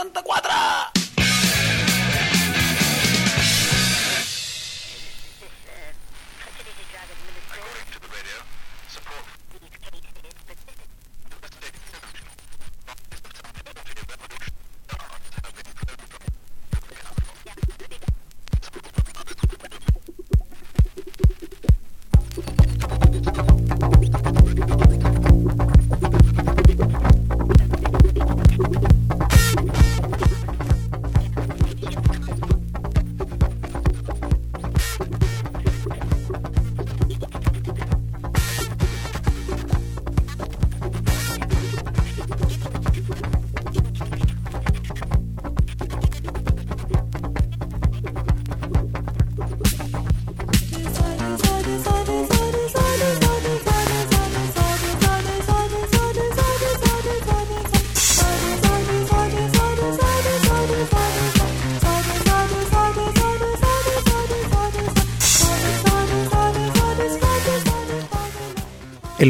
tanta cuadra.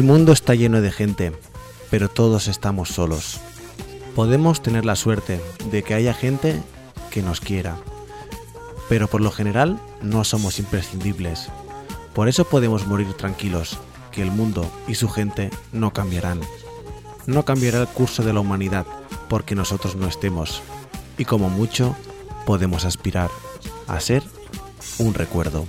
El mundo está lleno de gente, pero todos estamos solos. Podemos tener la suerte de que haya gente que nos quiera, pero por lo general no somos imprescindibles. Por eso podemos morir tranquilos, que el mundo y su gente no cambiarán. No cambiará el curso de la humanidad porque nosotros no estemos, y como mucho podemos aspirar a ser un recuerdo.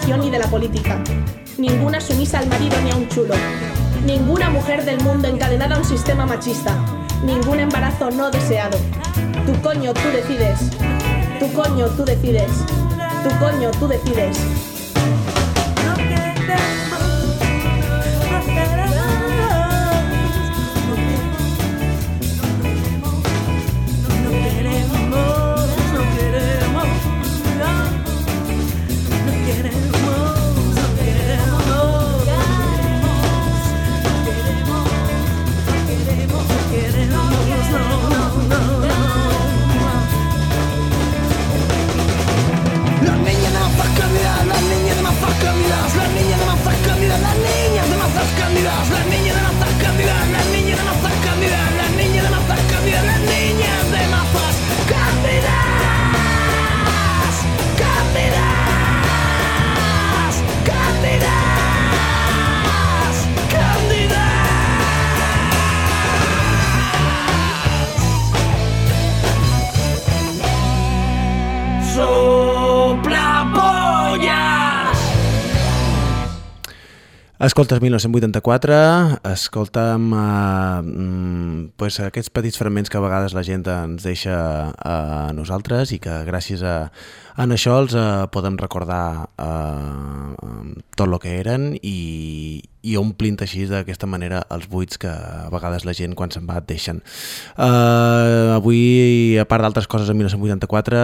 Religión y de la política. Ninguna sumisa al marido ni a un chulo. Ninguna mujer del mundo encadenada a un sistema machista. Ningún embarazo no deseado. Tu coño, tú decides. Tu coño, tú decides. Tu coño, tú decides. Escoltes 1984, escolta'm uh, pues, aquests petits fragments que a vegades la gent ens deixa a nosaltres i que gràcies a, en això els uh, podem recordar uh, tot el que eren i, i omplint així d'aquesta manera els buits que a vegades la gent quan se'n va et deixen. Uh, avui, a part d'altres coses, en 1984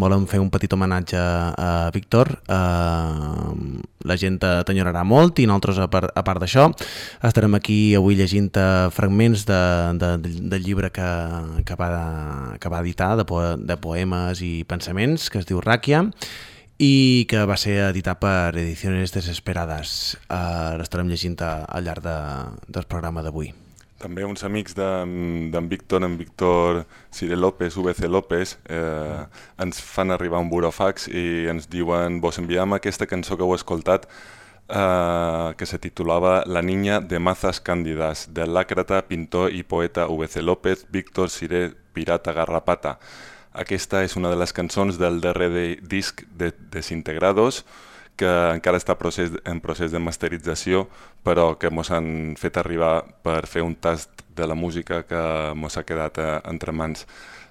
volem fer un petit homenatge a Víctor. Uh, la gent t'enyorarà molt i nosaltres, a part, part d'això, estarem aquí avui llegint fragments de, de, del llibre que, que, va, que va editar de, po de poemes i pensaments, que es diu Ràquia, i que va ser editat per Ediciones Desesperades. Uh, L'estarem llegint al llarg de, del programa d'avui. També uns amics d'en Víctor, en Víctor Cire López, VC López, eh, ens fan arribar un burofax i ens diuen vos enviam aquesta cançó que heu escoltat eh, que se titulava La niña de mazas càndidas, del làcrata, pintor i poeta VC López, Víctor Cire Pirata Garrapata. Aquesta és una de les cançons del darrer de disc de Desintegrados, que encara està procés, en procés de masterització, però que ens han fet arribar per fer un tast de la música que ens ha quedat eh, entre mans.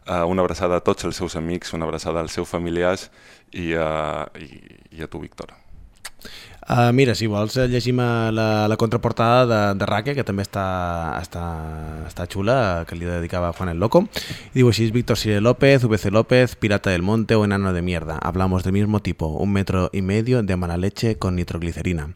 Uh, una abraçada a tots els seus amics, una abraçada als seus familiars i, uh, i, i a tu, Víctor. Uh, mira, si vols eh, llegim la, la contraportada de, de Raque, que també està, està, està xula, que li dedicava Juan el Loco. Y digo, si es Víctor Sire López, VC López, Pirata del Monte o Enano de Mierda. Hablamos del mismo tipo, un metro y medio de mala leche con nitroglicerina.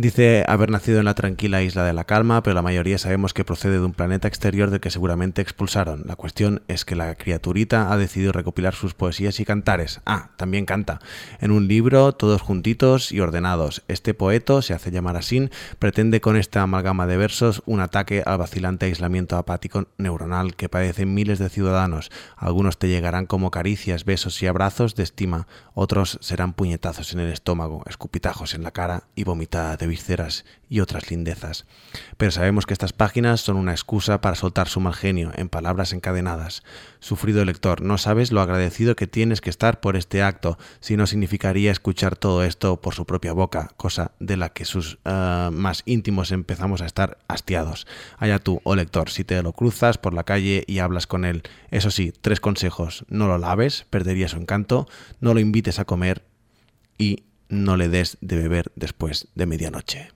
Dice haber nacido en la tranquila isla de la calma, pero la mayoría sabemos que procede de un planeta exterior del que seguramente expulsaron. La cuestión es que la criaturita ha decidido recopilar sus poesías y cantares. Ah, también canta. En un libro, todos juntitos y ordenados. Este poeto, se hace llamar así, pretende con esta amalgama de versos un ataque al vacilante aislamiento apático neuronal que padecen miles de ciudadanos. Algunos te llegarán como caricias, besos y abrazos de estima, otros serán puñetazos en el estómago, escupitajos en la cara y vomitada de y otras lindezas. Pero sabemos que estas páginas son una excusa para soltar su mal genio en palabras encadenadas. Sufrido lector, no sabes lo agradecido que tienes que estar por este acto, si no significaría escuchar todo esto por su propia boca, cosa de la que sus uh, más íntimos empezamos a estar hastiados. Allá tú, oh lector, si te lo cruzas por la calle y hablas con él. Eso sí, tres consejos. No lo laves, perdería su encanto, no lo invites a comer y no le des de beber después de medianoche.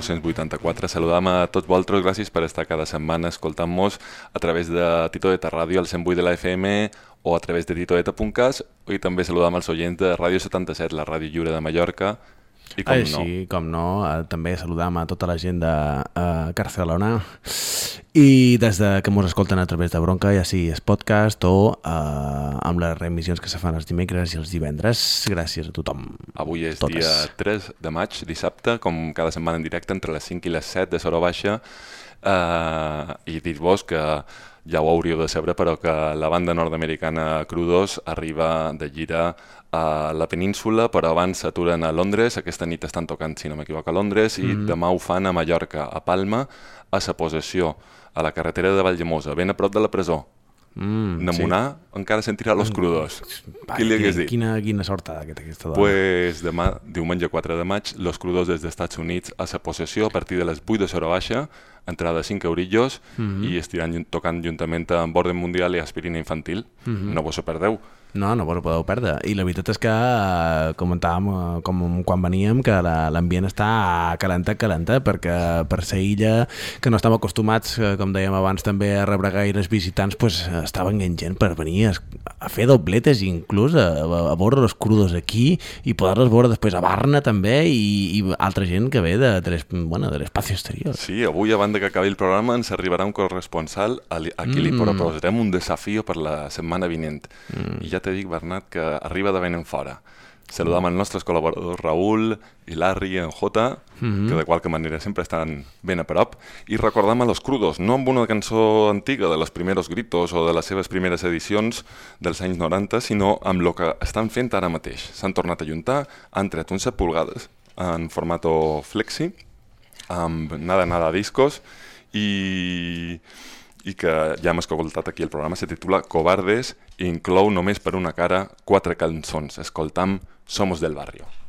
1984. Saludam a tots vosaltres, gràcies per estar cada setmana escoltant-nos a través de Titoeta Ràdio, al 108 de la FM o a través de titoeta.cas i també saludam els oients de Ràdio 77, la ràdio lliure de Mallorca, i com Ai, no. Sí, com no. Eh, també saludam a tota la gent de eh, Barcelona i des de que ens escolten a través de Bronca, ja sigui es podcast o eh, amb les reemissions que se fan els dimecres i els divendres. Gràcies a tothom. Avui és Totes. dia 3 de maig, dissabte, com cada setmana en directe entre les 5 i les 7 de Sora Baixa eh, i dir-vos que ja ho hauríeu de saber, però que la banda nord-americana Crudos arriba de gira a la península, però abans s'aturen a Londres, aquesta nit estan tocant, si no m'equivoco, a Londres, i Mhm. demà ho fan a Mallorca, a Palma, a sa possessió, a la carretera de Valldemosa, ben a prop de la presó. Mm, Namunar encara sentirà los Crudos. Va, Qui li hagués dit? quina, quina sort aquesta, aquesta dona. Pues demà, diumenge 4 de maig, los crudos des dels Estats Units a sa possessió a partir de les 8 de Sora Baixa, entrada 5 eurillos Mhm. i estiran tocant juntament amb Orden Mundial i Aspirina Infantil. Mhm. No vos ho perdeu. No, no vos ho podeu perdre. I la veritat és que eh, comentàvem eh, com quan veníem que la- l'ambient està calenta, calenta, perquè per ser illa que no estem acostumats, eh, com dèiem abans, també a rebre gaires visitants, pues, estaven gent per venir a, a fer dobletes inclús, a, a, a veure els crudos aquí i poder-los veure després a Barna també i, i altra gent que ve de, de l'es- bueno, de l'espai exterior. Sí, avui, abans que acabi el programa, ens arribarà un corresponsal a, li, a qui li Mm. proposarem un desafió per la setmana vinent. I ja te dic, Bernat, que arriba de ben en fora. Saludam els nostres col·laboradors Raül i Larry en Jota, que de qualque manera sempre estan ben a prop, i recordam a Los Crudos, no amb una cançó antiga de los primeros gritos o de les seves primeres edicions dels anys 90, sinó amb el que estan fent ara mateix. S'han tornat a juntar, han tret uns 7 pulgades en formato flexi, amb nada nada discos i, i que ja hem escoltat aquí el programa, se titula Cobardes i inclou només per una cara quatre cançons. Escoltam Somos del Barrio.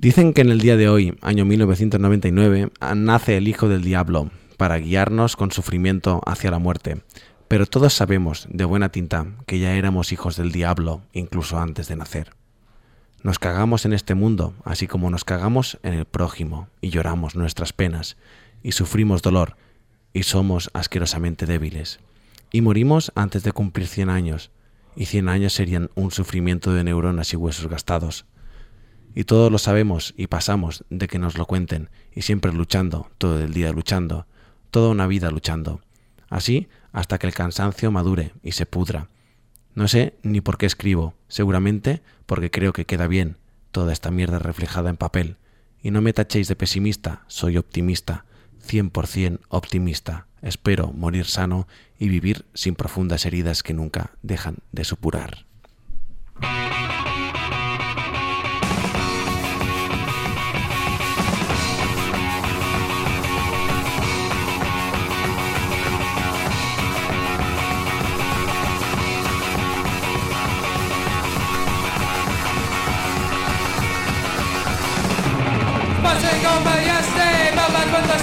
Dicen que en el día de hoy, año 1999, nace el Hijo del Diablo para guiarnos con sufrimiento hacia la muerte. Pero todos sabemos, de buena tinta, que ya éramos hijos del diablo incluso antes de nacer. Nos cagamos en este mundo, así como nos cagamos en el prójimo, y lloramos nuestras penas, y sufrimos dolor, y somos asquerosamente débiles. Y morimos antes de cumplir 100 años, y 100 años serían un sufrimiento de neuronas y huesos gastados. Y todos lo sabemos y pasamos de que nos lo cuenten, y siempre luchando, todo el día luchando, toda una vida luchando. Así hasta que el cansancio madure y se pudra. No sé ni por qué escribo, seguramente porque creo que queda bien toda esta mierda reflejada en papel. Y no me tachéis de pesimista, soy optimista, 100% optimista. Espero morir sano y vivir sin profundas heridas que nunca dejan de supurar.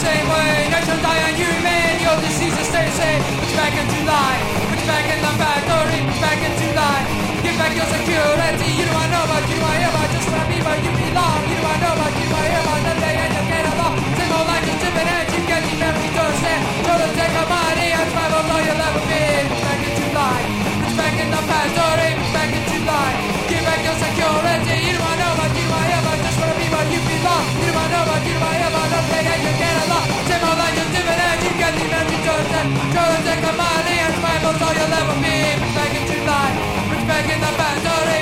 Same way. Die and human, your diseases stay the same. Put you back into line, put you back in the factory, put you back into line. Give back your security. You know I know about you, I hear about just wanna be where you belong. You know I know about you, I about the day and you get along. Same old life is different and you get the memory doorstep. Try to take my money and travel all you'll ever be. Put you back into line, put you back in the factory, you belong You're my number, you're my don't play and you get along Say more you're different. you can even rejoice And show come on and smile, all you'll ever be Back in July, back in the past,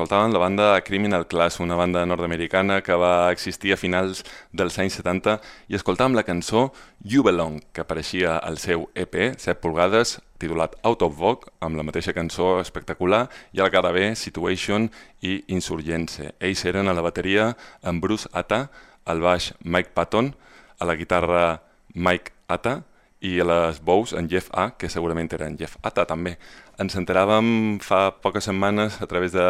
escoltàvem la banda Criminal Class, una banda nord-americana que va existir a finals dels anys 70 i escoltàvem la cançó You Belong, que apareixia al seu EP, 7 pulgades, titulat Out of Vogue, amb la mateixa cançó espectacular, i al B, Situation i Insurgence. Ells eren a la bateria amb Bruce Atta, al baix Mike Patton, a la guitarra Mike Atta, i a les bous en Jeff A, que segurament era en Jeff Atta també. Ens enteràvem fa poques setmanes a través de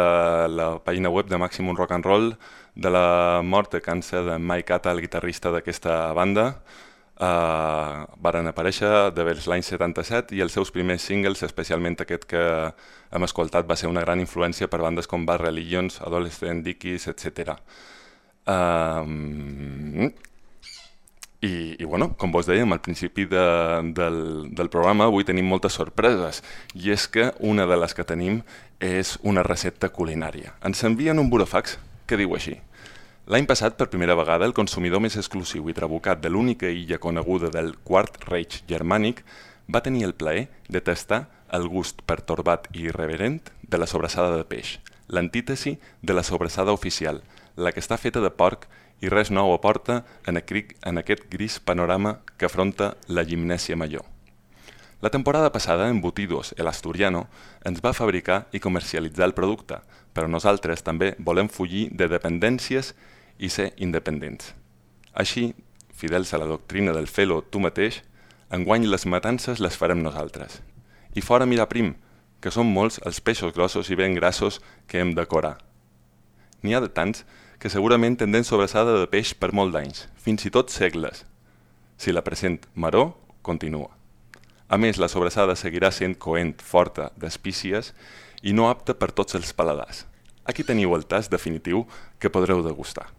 la pàgina web de Maximum Rock and Roll de la mort de càncer de Mike Atta, el guitarrista d'aquesta banda. Uh, varen aparèixer de vers l'any 77 i els seus primers singles, especialment aquest que hem escoltat, va ser una gran influència per bandes com Bad Religions, Adolescent Dickies, etc. Uh, i, I, bueno, com vos dèiem al principi de, del, del programa, avui tenim moltes sorpreses. I és que una de les que tenim és una recepta culinària. Ens envien un burofax que diu així. L'any passat, per primera vegada, el consumidor més exclusiu i trabucat de l'única illa coneguda del Quart Reich germànic va tenir el plaer de tastar el gust pertorbat i irreverent de la sobrassada de peix, l'antítesi de la sobrassada oficial, la que està feta de porc i res nou aporta en aquest gris panorama que afronta la gimnèsia major. La temporada passada, Embutidos, el Asturiano, ens va fabricar i comercialitzar el producte, però nosaltres també volem fugir de dependències i ser independents. Així, fidels a la doctrina del felo tu mateix, enguany les matances les farem nosaltres. I fora mira prim, que són molts els peixos grossos i ben grassos que hem de corar. N'hi ha de tants que segurament tendent sobrassada de peix per molt d'anys, fins i tot segles. Si la present maró, continua. A més, la sobrassada seguirà sent coent, forta, d'espícies i no apta per tots els paladars. Aquí teniu el tas definitiu que podreu degustar.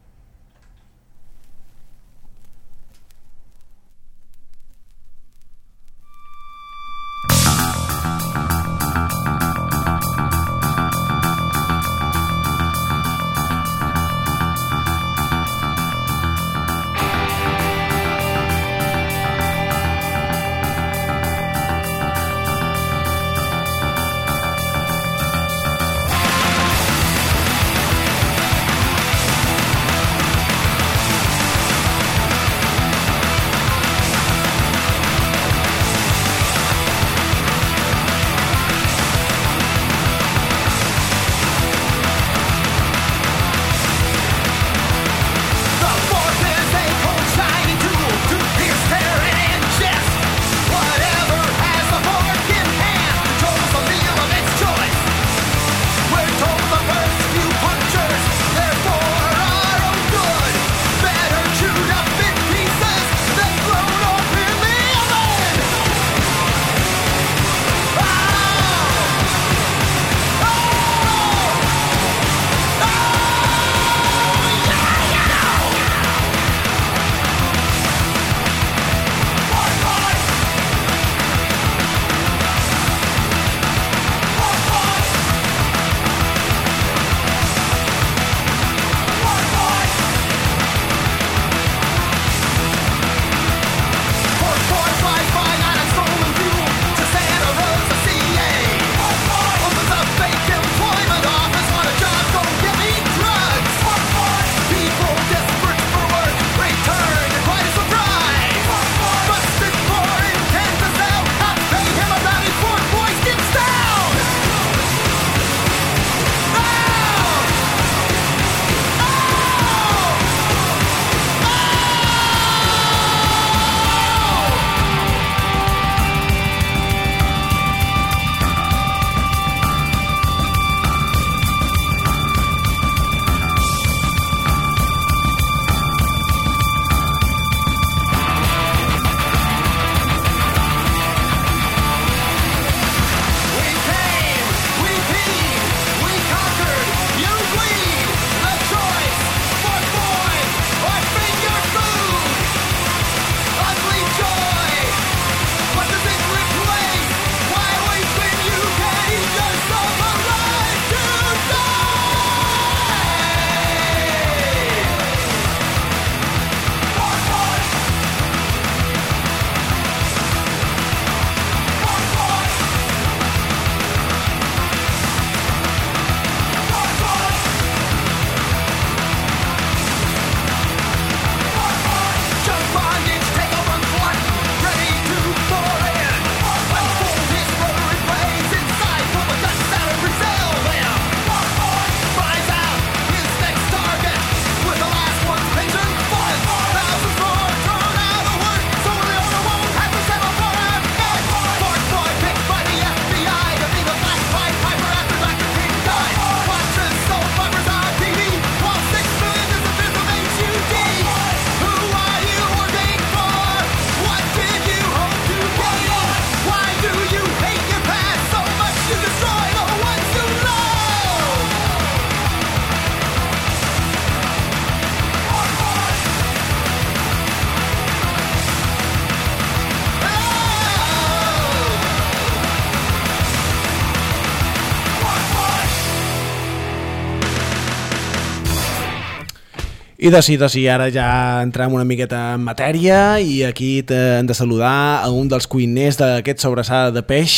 I de sí, de sí, ara ja entrem una miqueta en matèria i aquí hem de saludar a un dels cuiners d'aquest sobrassada de peix.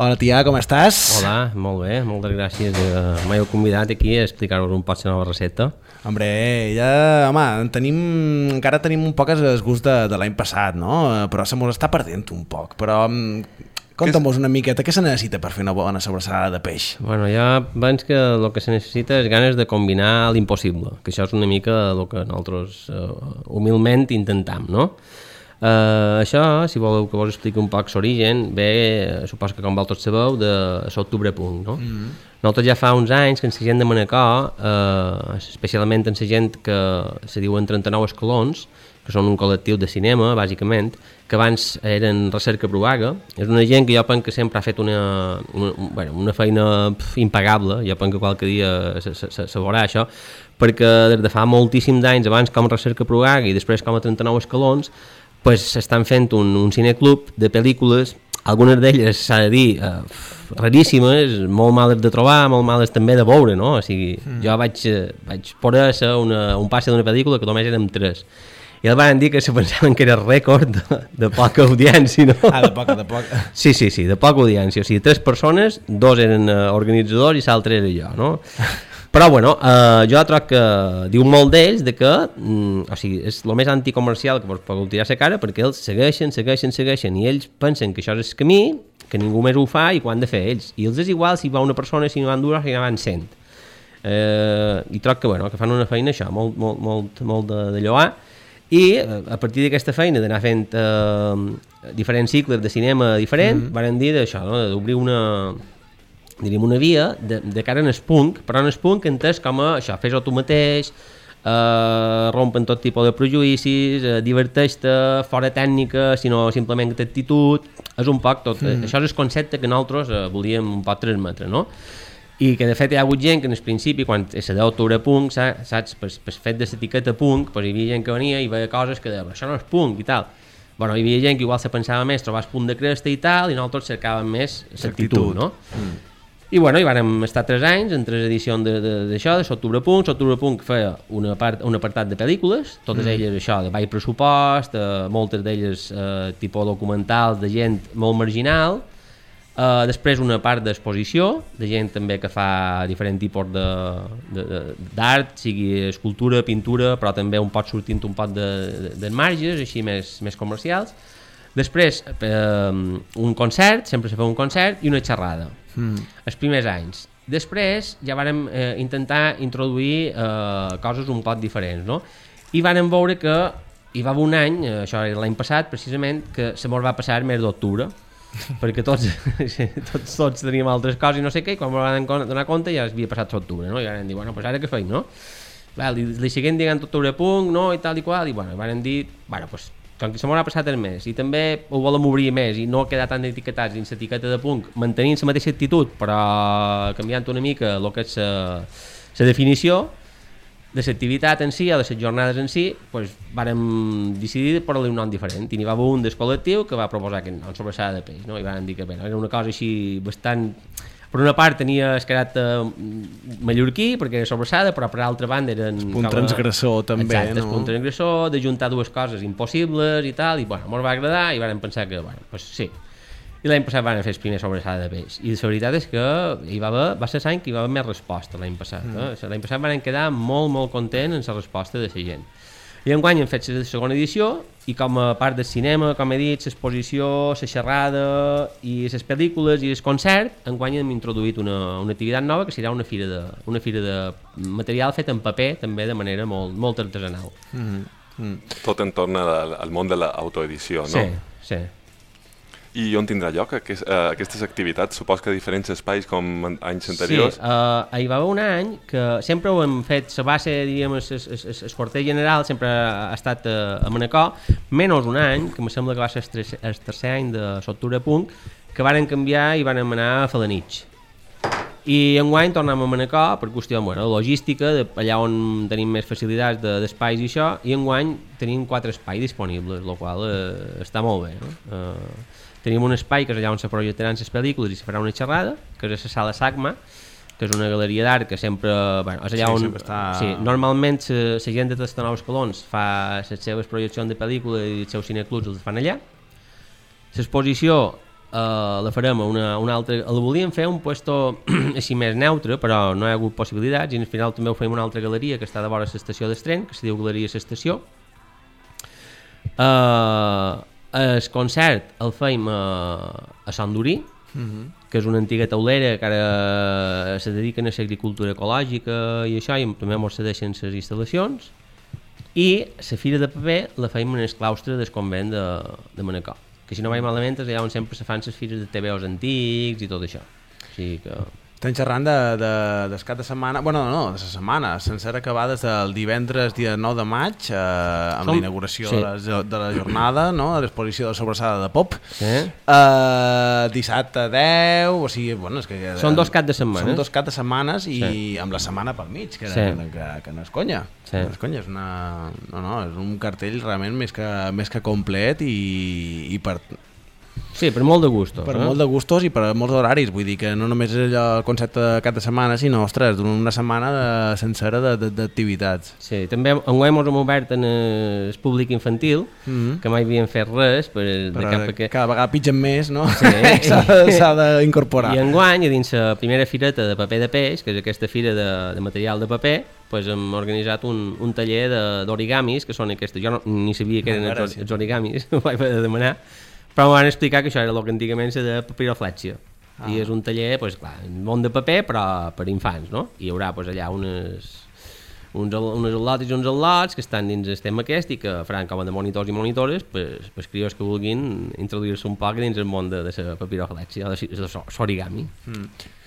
Hola, tia, com estàs? Hola, molt bé, moltes gràcies. Eh, M'heu convidat aquí a explicar-vos un poc la nova recepta. Hombre, ja, home, en tenim, encara tenim un poc el gust de, de l'any passat, no? Eh, Però se mos està perdent un poc. Però conta'm-nos una miqueta, què se necessita per fer una bona sobrassada de peix? Bueno, ja abans que el que se necessita és ganes de combinar l'impossible, que això és una mica el que nosaltres eh, humilment intentam, no? Uh, això, si voleu que vos expliqui un poc l'origen, ve, eh, suposo que com vosaltres sabeu, de l'octubre punk, no? Mm -hmm. Nosaltres ja fa uns anys que en la gent de Manacor, eh, especialment en la gent que se diuen 39 escalons, que són un col·lectiu de cinema, bàsicament, que abans eren Recerca Provaga, és una gent que jo penso que sempre ha fet una, una, bueno, una feina pf, impagable, jo penso que qualque dia se, se, se, veurà això, perquè des de fa moltíssims d'anys, abans com Recerca Provaga i després com a 39 escalons, pues, estan fent un, un cineclub de pel·lícules, algunes d'elles, s'ha de dir, eh, raríssimes, molt males de trobar, molt males també de veure, no? O sigui, mm. jo vaig, eh, vaig poder ser una, un passe d'una pel·lícula que només érem tres. I el van dir que se pensaven que era rècord de, de poca audiència, no? Ah, de poc, de poc. Sí, sí, sí, de poca audiència. O sigui, tres persones, dos eren uh, organitzadors i l'altre era jo, no? Però, bueno, uh, jo troc que diu molt d'ells de que, mm, o sigui, és el més anticomercial que vos podeu tirar a la cara perquè ells segueixen, segueixen, segueixen i ells pensen que això és el camí, que ningú més ho fa i quan de fer ells. I els és igual si va una persona, si no van dues, si no van cent. Eh, I troc que, bueno, que fan una feina això, molt, molt, molt, molt de, de lloar i eh, a partir d'aquesta feina d'anar fent eh, diferents cicles de cinema diferent, mm -hmm. van dir d'això, no? d'obrir una, diríem una via de, de cara en el punk, però en el punk entès com a això, fes-ho tu mateix, eh, rompen tot tipus de prejuïcis, eh, diverteix-te, fora tècnica, sinó simplement actitud, és un poc tot, mm. això és el concepte que nosaltres eh, volíem un poc transmetre, no? I que de fet hi ha hagut gent que en el principi quan és la d'octubre punk, sa- saps, per, per fet de l'etiqueta punk, pues, hi havia gent que venia i veia coses que deia, "Però això no és punk i tal bueno, hi havia gent que igual se pensava més trobar el punt de cresta i tal, i nosaltres cercàvem més l'actitud, no? Mm. I bueno, hi vàrem estar tres anys en tres edicions de- de- d'això, de S'Octubre Punk. S'Octubre Punk feia una part, un apartat de pel·lícules, totes mm. elles això, de baix pressupost, eh, moltes d'elles eh, tipus documentals de gent molt marginal, Uh, després una part d'exposició, de gent també que fa diferent tipus d'art, sigui escultura, pintura, però també un pot sortint un pot de, de, de marges, així més, més comercials. Després, eh, un concert, sempre se fa un concert, i una xerrada, mm. els primers anys. Després ja vàrem eh, intentar introduir eh, coses un poc diferents, no? I vàrem veure que hi va haver un any, això era l'any passat precisament, que se mos va passar mes d'octubre, perquè tots, tots, tots teníem altres coses i no sé què, i quan van donar compte ja havia passat l'octubre, no? I van dir, bueno, pues ara què feim, no? Val, li, li seguim dient octubre punt, no, i tal i qual, i bueno, van dir, bueno, pues, com que se ha passat el mes, i també ho volem obrir més, i no quedar tan etiquetats dins l'etiqueta de punt, mantenint la mateixa actitud, però canviant una mica el que és la definició, de l'activitat en si o de les jornades en si, pues, vàrem decidir posar-li un nom diferent. I n'hi va haver un del col·lectiu que va proposar aquest nom, sobrassada de peix, no? i van dir que bé, era una cosa així bastant... Per una part tenia el caràcter mm, mallorquí, perquè era sobrassada, però per altra banda eren... punt com transgressor, també, Exacte, no? el punt transgressor, de juntar dues coses impossibles i tal, i bueno, ens va agradar i vam pensar que, bueno, pues sí. I l'any passat van fer el primer sobrassada de peix. I la veritat és que hi va, haver, va ser l'any que hi va haver més resposta l'any passat. Mm. Eh? L'any passat van quedar molt, molt contents en la resposta de la gent. I enguany hem fet la segona edició i com a part del cinema, com he dit, l'exposició, la xerrada i les pel·lícules i el concert, enguany hem introduït una, una activitat nova que serà una fira de, una fira de material fet en paper, també de manera molt, molt artesanal. Tot entorn al, al món de l'autoedició, no? Sí, sí. I on tindrà lloc aquest, uh, aquestes activitats? Supos que a diferents espais com en anys Sí, anteriors? uh, hi va haver un any que sempre ho hem fet, la base, diríem, el, quarter general sempre ha estat uh, a Manacor, menys un any, que em sembla que va ser el, tercer any de Sotura Punk, que varen canviar i varen anar a Falanich. I enguany tornem a Manacor per qüestió bueno, de logística, de allà on tenim més facilitats de- d'espais i això, i enguany tenim quatre espais disponibles, el qual eh, està molt bé. No? Eh, tenim un espai que és allà on se projectaran les pel·lícules i se farà una xerrada, que és a la sala SACMA, que és una galeria d'art que sempre... Bueno, és allà Sí, on... està- Sí, normalment la gent de Tastanous Colons fa les seves projeccions de pel·lícula i els seus cineclubs els fan allà. L'exposició eh, la farem a una, una altra... El volíem fer un puesto així més neutre, però no hi ha hagut possibilitats i al final també ho fem una altra galeria que està de vora l'estació d'Estren, que se diu Galeria l'Estació. Uh, el concert el feim a, a Sant Durí, que és una antiga taulera que ara se dediquen a l'agricultura ecològica i això, i també ens cedeixen les instal·lacions. I la fira de paper la feim en el claustre del convent de, de Manacor, que si no vaig malament és allà on sempre se fan les fires de TVOs antics i tot això. O sigui que... Estem xerrant de, de, del cap de setmana, bueno, no, no, de la setmana, sencera que va des del divendres dia 9 de maig, eh, amb Som- la inauguració sí. de, la, de la jornada, no?, de l'exposició de sobrassada de pop. Sí? Eh, dissabte 10, o sigui, bueno, és que... Són dos caps de setmana. Són dos caps de setmanes i Sí. amb la setmana pel mig, que, Sí. que, que, que no és conya. Sí. No és conya, és una... No, no, és un cartell realment més que, més que complet i, i per, Sí, per molt de gust. per molt de gustos i per molts horaris, vull dir que no només és allò el concepte de cap de setmana, sinó, ostres, d'una setmana de, sencera d'activitats. Sí, també enguany ens hem obert en el públic infantil, Mhm. que mai havien fet res, per, de cap que... cada vegada pitgen més, no? Sí. S'ha d'incorporar. I enguany, a dins la primera fireta de paper de peix, que és aquesta fira de, de material de paper, pues hem organitzat un, un taller de- d'origamis, que són aquests... Jo no, ni sabia que eren els, els origamis, ho vaig demanar, però em van explicar que això era el que antigament era de papiroflexia. Ah. I és un taller, pues, clar, un món de paper, però per infants, no? I hi haurà pues, allà unes, uns, unes al·lots i uns al·lots que estan dins el tema aquest i que faran com a de monitors i monitores pues, pues, crios que vulguin introduir-se un poc dins el món de, de la papiroflexia, de, de l'origami.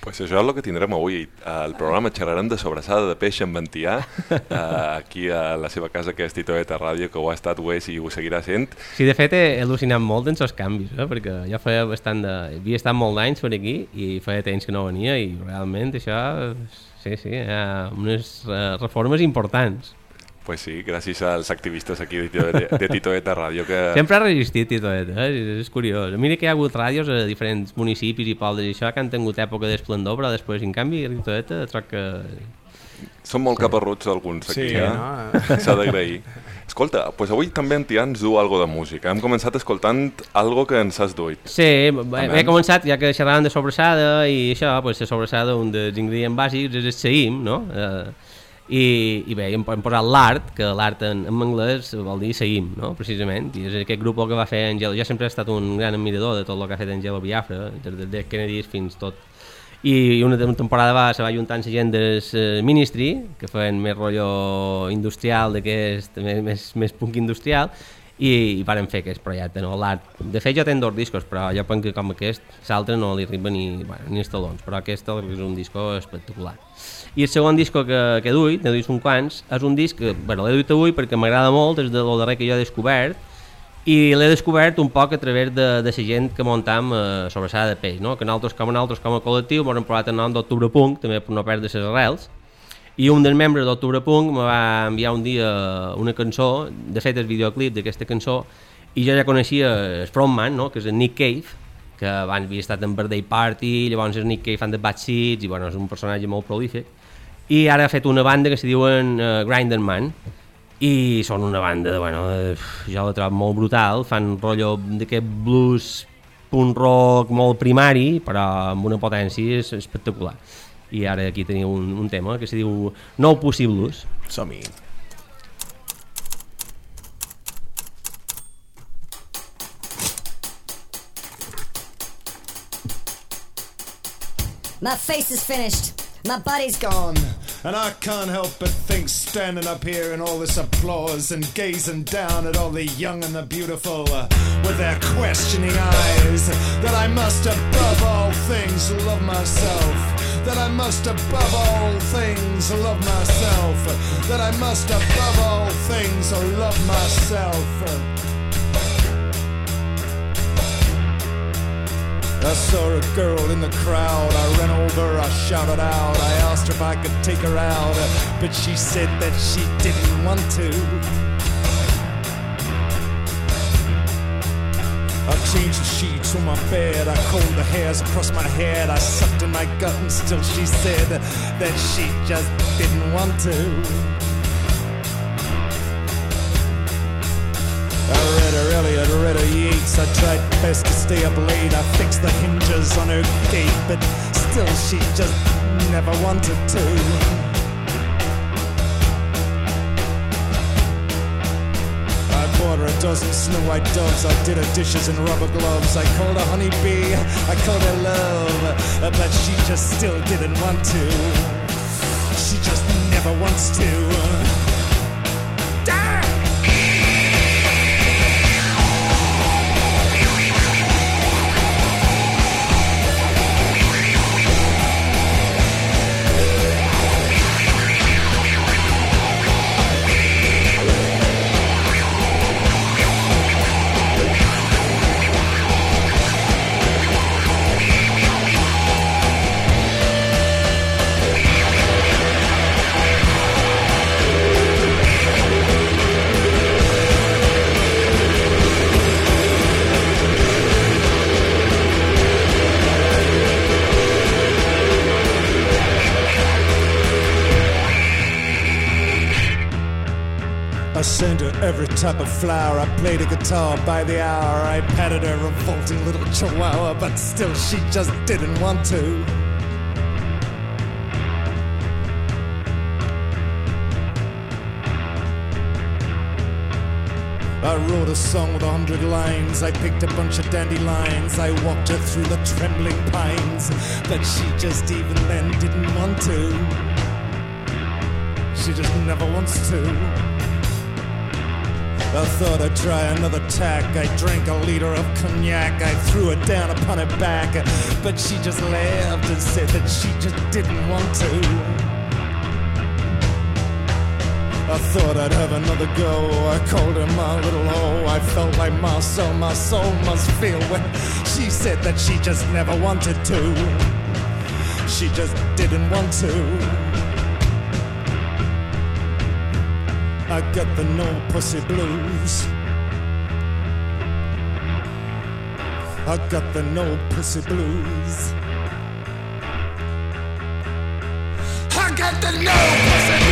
Pues això és el que tindrem avui. Al programa xerrarem de sobrassada de peix en Ventià, eh, aquí a la seva casa que és Titoeta Ràdio, que ho ha estat, ho és i ho seguirà sent. Sí, de fet he al·lucinat molt en els canvis, eh? perquè jo feia bastant de... havia estat molt d'anys per aquí i feia temps que no venia i realment això, sí, sí, ha unes eh, reformes importants. Pues sí, gràcies als activistes aquí de, de, de Titoeta Ràdio que... Sempre ha resistit i tot, eh? és, és curiós. Mira que hi ha hagut ràdios a diferents municipis i pobles i això que han tingut època d'esplendor, però després, en canvi, Ritoeta troc que... Són molt caparruts alguns aquí, Sí, eh? no? S'ha d'agrair. Escolta, pues avui també en Tià ens du algo de música. Hem començat escoltant algo que ens has duit. Sí, he, he començat, ja que xerràvem de sobrassada i això, pues, la sobrassada, un dels ingredients bàsics és el saïm, no? Eh, i, i bé, hem, hem posat l'art, que l'art en, en anglès vol dir saïm, no? precisament, i és aquest grup que va fer Angelo, jo sempre he estat un gran admirador de tot el que ha fet Angelo Biafra, des de Dead Kennedys fins tot, i una, temporada va, se va juntant la gent del eh, Ministry, que feien més rotllo industrial, d'aquest, més, més, més punk industrial, i, i varen fer aquest projecte, no? l'art. De fet jo tenc dos discos, però jo penso que com aquest, l'altre no li arriba ni, bueno, ni els talons, però aquest és un disco espectacular. I el segon disco que, que duit, n'he duit uns quants, és un disc que, bueno, l'he duit avui perquè m'agrada molt, és de lo darrer que jo he descobert, i l'he descobert un poc a través de, de la gent que muntam eh, sobre de Peix, no? que nosaltres com a nosaltres com a col·lectiu hem provat el nom d'Octubre Punk, també per no perdre les arrels, i un dels membres d'Octubre Punk me va enviar un dia una cançó, de fet el videoclip d'aquesta cançó, i jo ja coneixia el frontman, no? que és el Nick Cave, que abans havia estat en Birthday Party, llavors el Nick Cave fan de Bad Seeds, i bueno, és un personatge molt prolífic, i ara ha fet una banda que se diuen uh, Grinder Man, i són una banda, de, bueno, jo la trobo molt brutal, fan rotllo d'aquest blues punt rock molt primari, però amb una potència es- espectacular. I ara aquí teniu un, un tema que se diu No Pussy Blues. Som-hi. My face is finished. My body's gone. And I can't help but think, standing up here in all this applause and gazing down at all the young and the beautiful uh, with their questioning eyes, that I must above all things love myself. That I must above all things love myself. That I must above all things love myself. I saw a girl in the crowd. I ran over, I shouted out. I asked her if I could take her out, but she said that she didn't want to. I changed the sheets on my bed. I combed the hairs across my head. I sucked in my gut and still she said that she just didn't want to. Yeats. I tried best to stay up late. I fixed the hinges on her gate, but still she just never wanted to. I bought her a dozen snow white doves. I did her dishes in rubber gloves. I called her honeybee. I called her love. But she just still didn't want to. She just never wants to. Type of flower. I played a guitar by the hour. I patted her revolting little chihuahua, but still she just didn't want to. I wrote a song with a hundred lines. I picked a bunch of dandelions. I walked her through the trembling pines, but she just even then didn't want to. She just never wants to. I thought I'd try another tack. I drank a liter of cognac. I threw it down upon her back. But she just laughed and said that she just didn't want to. I thought I'd have another go. I called her my little O. I felt like my soul, my soul must feel when she said that she just never wanted to. She just didn't want to. I got the no pussy blues. I got the no pussy blues. I got the no pussy blues.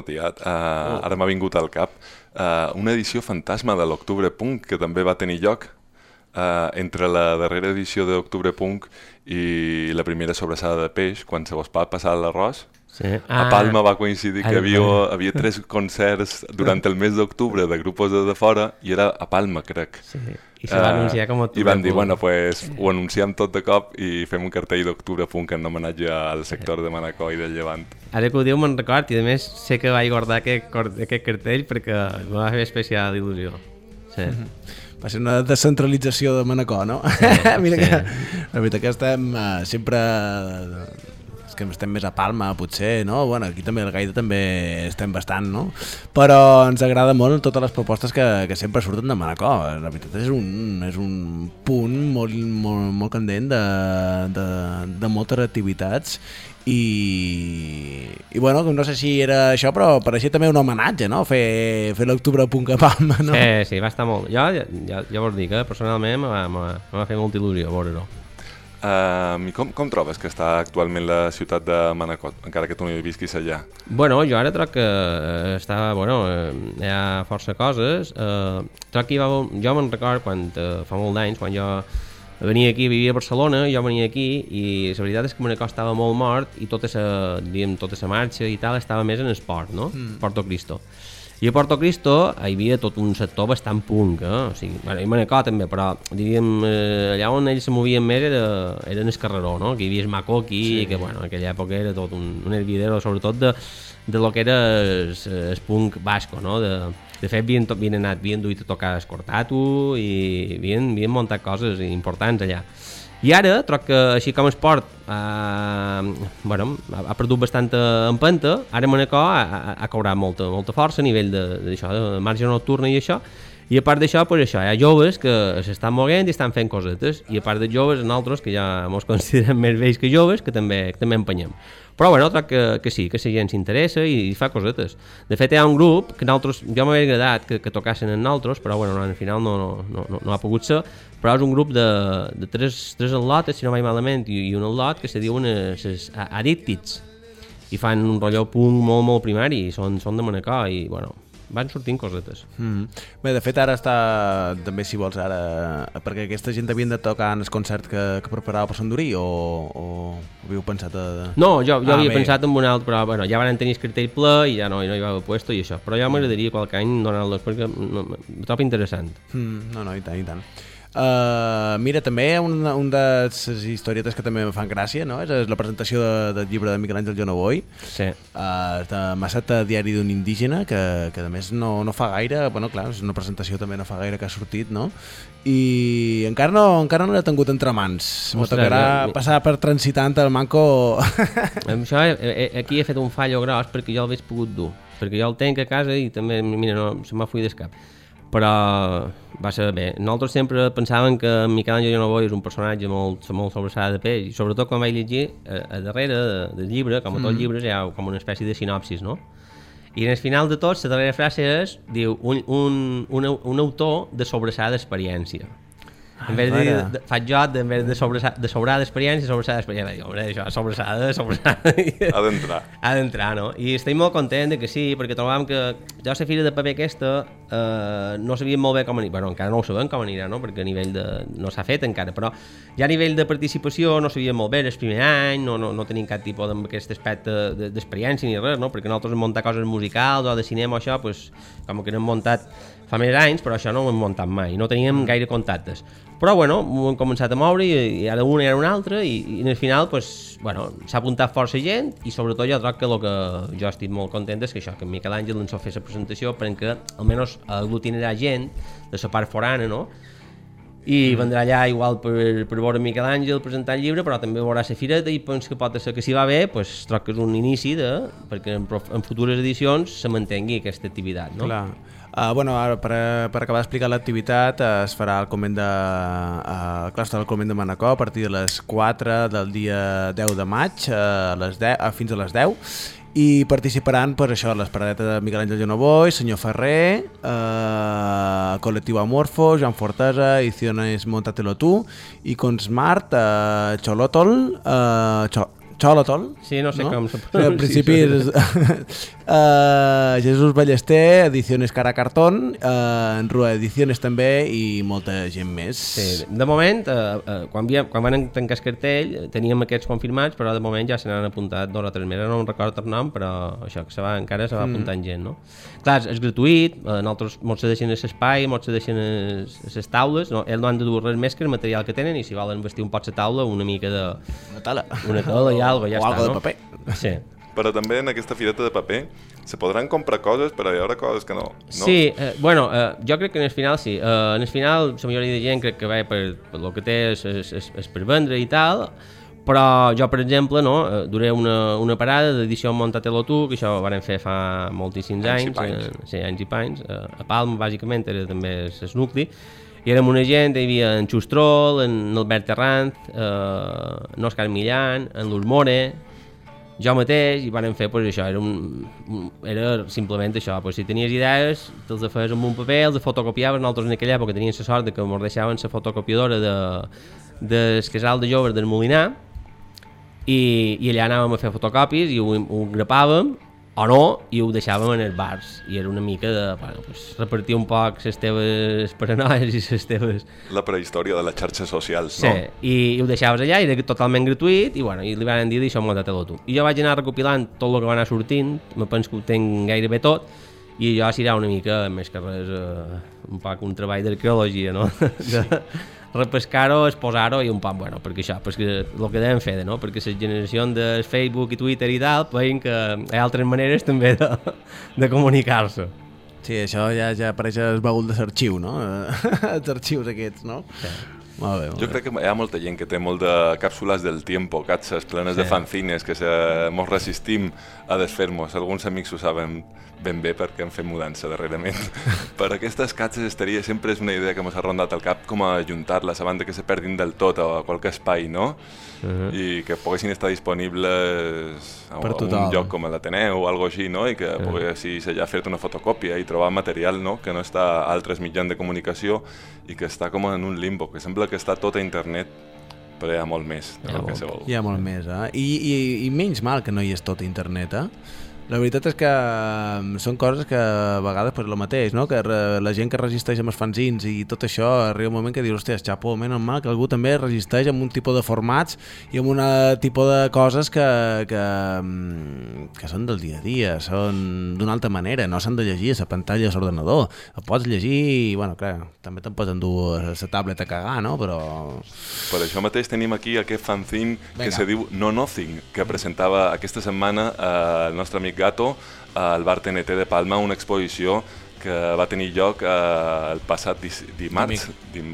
Bueno, tia, uh, ara m'ha vingut al cap uh, una edició fantasma de l'Octubre Punk que també va tenir lloc uh, entre la darrera edició d'Octubre Punk i la primera sobrassada de peix, quan se vos va passar l'arròs. Sí. A Palma va coincidir que Ah, havia, havia tres concerts durant el mes d'octubre de grupos de, de fora i era a Palma, crec. Sí. I se va Eh, anunciar com a I van dir, Octubre bueno, pues, ho anunciem tot de cop i fem un cartell d'Octubre Punk en homenatge al sector de Manacor i del Llevant. Ara que ho diu me'n record i a més sé que vaig guardar aquest, aquest cartell perquè em va fer especial il·lusió. Sí. Va ser una descentralització de Manacor, no? Mira sí. que la veritat que estem uh, sempre... Que estem més a Palma, potser, no? Bueno, aquí també al Gaida també estem bastant, no? Però ens agrada molt totes les propostes que, que sempre surten de Manacor. La veritat és un, és un punt molt, molt, molt candent de, de, de moltes activitats i, i bueno, no sé si era això, però pareixia també un homenatge, no? Fer, fer l'octubre punt a Palma, no? Sí, sí, va estar molt. Jo ja, ja, ja vos dic, eh? personalment me va fer molta il·lusió veure-ho. Uh, I com, com trobes que està actualment la ciutat de Manacor, encara que tu no hi visquis allà? Bueno, jo ara troc que eh, està, bueno, eh, hi ha força coses. Eh, troc que hi va, jo me'n record quan, eh, fa molt d'anys, quan jo venia aquí, vivia a Barcelona, jo venia aquí i la veritat és que Manacor estava molt mort i tota sa, diguem, tota sa marxa i tal estava més en esport, no? Mm. Porto Cristo. I a Porto Cristo hi havia tot un sector bastant punk, eh? o sigui, bueno, i Manacor també, però diríem, eh, allà on ells se movien més era, era en el carreró, no? que hi havia el Macoqui, sí. que bueno, en aquella època era tot un, un hervidero, sobretot de, de lo que era el, el punk basco, no? de, de fet, havien, to- havien anat, havien duit a tocar Escortatu i havien, havien muntat coses importants allà. I ara, troc que així com esport eh, bueno, ha, perdut bastanta empenta, ara Manacor ha, ha, ha cobrat molta, molta força a nivell de, d'això, de marge nocturna i això, i a part d'això, pues això, hi ha joves que s'estan moguent i estan fent cosetes, i a part de joves, nosaltres, que ja ens considerem més vells que joves, que també, que també empenyem. Però bueno, troc que, que sí, que la gent s'interessa i, i fa cosetes. De fet, hi ha un grup que nosaltres, jo m'havia agradat que, que tocassin en nosaltres, però bueno, al final no, no, no, no, ha pogut ser, però és un grup de, de tres, tres atlotes, si no vaig malament, i, i un atlot que se diuen ses Addictids, i fan un rotllo punt molt, molt primari, i són, són de Manacor, i bueno, van sortint cosetes. Mm. Bé, de fet ara està, també si vols ara, perquè aquesta gent havien de tocar en el concert que, que preparava per Sant Durí o, o havíeu pensat a... No, jo, jo Ah, havia bé. pensat en un altre, però bueno, ja van tenir el cartell ple i ja no, i no hi va haver puesto i això. Però ja m'agradaria qualque any donar-los perquè no, em trobo interessant. Mm, no, no, i tant, i tant. Uh, mira, també una, un de les historietes que també em fan gràcia, no? És, la presentació de, del llibre de Miquel Àngel Jonovoy, Sí. uh, de Massata Diari d'un indígena, que, que a més no, no fa gaire, bueno, clar, és una presentació també no fa gaire que ha sortit, no? I encara no, encara no l'he tingut entre mans. Ostres, tocarà jo- passar per transitant el manco... Això, eh, aquí he fet un fallo gros perquè jo l'hagués pogut dur. Perquè jo el tenc a casa i també, mira, no, se m'ha fuit del cap. Però va ser bé. Nosaltres sempre pensàvem que Miquel Àngel Jonovoy és un personatge molt, molt sobressada de pell, i sobretot quan vaig llegir a, a darrere de, del llibre, com a tots els llibres, hi ha com una espècie de sinopsis, no? I en el final de tot, la darrera frase és, diu, un, un, un, un autor de sobressada experiència. En vez de, de, faig jo, de, en vez de, sobressa, de sobrada experiència, sobressada experiència. Dic, home, això, sobressada, sobressada. Ha d'entrar. ha d'entrar, no? I estic molt content de que sí, perquè trobàvem que ja la fira de paper aquesta eh, no sabíem molt bé com anirà, bueno, encara no ho sabem com anirà, no? Perquè a nivell de... no s'ha fet encara, però ja a nivell de participació no sabíem molt bé el primer any, no, no, no tenim cap tipus d'aquest aspecte de- d'experiència ni res, no? Perquè nosaltres hem muntat coses musicals o de cinema o això, pues, com que n'hem muntat fa més anys, però això no ho hem muntat mai, no teníem gaire contactes. Però bueno, ho hem començat a moure i, i ara una i ara una altra i, i al final pues, bueno, s'ha apuntat força gent i sobretot jo troc que el que jo estic molt content és que això, que en Miquel Àngel ens va fer la presentació perquè almenys aglutinarà gent de la part forana, no? i vendrà allà igual per, per veure Miquel Àngel presentar el llibre, però també veurà la fireta i penso que pot ser que si va bé, pues, troc que és un inici de, perquè en, en futures edicions se mantengui aquesta activitat, no? Clar. Uh, bueno, ara, per, per acabar d'explicar l'activitat uh, es farà al convent de, uh, el claustre del convent de Manacor a partir de les 4 del dia 10 de maig uh, a les 10, uh, fins a les 10 i participaran per això les paradetes de Miquel Àngel Jonovoy, Senyor Ferrer, eh, Col·lectiu Amorfo, Joan Fortesa, Ediciones Montatelo Tu, i Consmart, eh, Xolotol, eh, Xo Xolotol, Sí, no sé com se Sí, al principi és, uh, Jesús Ballester, Ediciones Cara Cartón, uh, en Rua Ediciones també i molta gent més. Sí, de moment, eh, eh, quan, havia, quan van tancar el cartell, teníem aquests confirmats, però de moment ja se n'han apuntat dos o tres més. No em recordo el nom, però això, que se va, encara se va apuntant gent, no? Clar, és, gratuït, eh, nosaltres mos cedeixen l'espai, mos cedeixen les taules, no, ells no han de dur res més que el material que tenen i si volen vestir un pot la taula, una mica de... Una tala. Una taula i algo, ja o està, algo de no? paper. Sí. Però també en aquesta fireta de paper se podran comprar coses, però hi haurà coses que no. no? Sí, eh, bueno, eh, jo crec que en el final sí. Eh, en el final la majoria de gent crec que va per, per el que té és, és, és, és per vendre i tal, però jo, per exemple, no, eh, duré una, una parada d'edició Montatelo Tu, que això ho vam fer fa moltíssims Anys i anys, panys. eh, sí, anys i panys, eh, a Palma, bàsicament, era també el nucli, i érem una gent, hi havia en Xustrol, en Albert Terrant, eh, en Òscar Millán, en Luz More, jo mateix, i vàrem fer pues, això, era, un, era simplement això, pues, si tenies idees, te'ls feies amb un paper, els fotocopiaves, nosaltres en aquella època teníem la sort de que ens deixaven la fotocopiadora de, del casal de joves del Molinar, i, i allà anàvem a fer fotocopis i ho, ho grapàvem o no, i ho deixàvem en els bars i era una mica de bueno, pues, repartir un poc les teves paranoies i les teves La prehistòria de les xarxes socials, Sí, no? i, i ho deixaves allà, i era totalment gratuït, i, bueno, i li van dir això, muntat-lo tu. I jo vaig anar recopilant tot el que va anar sortint, me penso que ho tenc gairebé tot, i jo serà una mica, més que res, eh, un poc un treball d'arqueologia, no? De repescar-ho, exposar-ho i un poc, bueno, perquè això, perquè el que devem fer, no? Perquè la generació de Facebook i Twitter i tal, veiem que hi ha altres maneres també de, de comunicar-se. Sí, això ja, ja apareix el baúl de l'arxiu, no? Els arxius aquests, no? Sí. Molt bé, molt Jo crec que hi ha molta gent que té molt de càpsules del tiempo, capses plenes Sí. de fanzines, que se, mos resistim a desfer-nos. Alguns amics ho saben ben bé perquè hem fet mudança darrerament. per aquestes capses estaria, sempre és una idea que mos ha rondat al cap, com a ajuntar-les abans de que se perdin del tot a qualque espai, no? Uh -huh. I que poguessin estar disponibles a, Per un lloc com l'Ateneu o algo així, no? I que -huh. poguessis allà fer-te una fotocòpia i trobar material, no? Que no està a altres mitjans de comunicació i que està com en un limbo, que sembla que està tot a internet, però hi ha molt més del que molt. se vol. Hi ha molt més, eh? I, i, I menys mal que no hi és tot internet, eh? La veritat és que mm, són coses que a vegades per lo mateix, no? que re, la gent que resisteix amb els fanzins i tot això arriba un moment que dius, hòstia, xapo, menys mal que algú també resisteix amb un tipus de formats i amb un tipus de coses que, que, mm, que són del dia a dia, són d'una altra manera, no s'han de llegir a la pantalla de l'ordenador, el pots llegir i, bueno, clar, també te'n pots endur a la tablet a cagar, no? Però... Per això mateix tenim aquí aquest fanzine Vinga. que se diu No Nothing, que presentava aquesta setmana eh, el nostre amic Gato al bar TNT de Palma, una exposició que va tenir lloc eh, el passat dimarts, dim?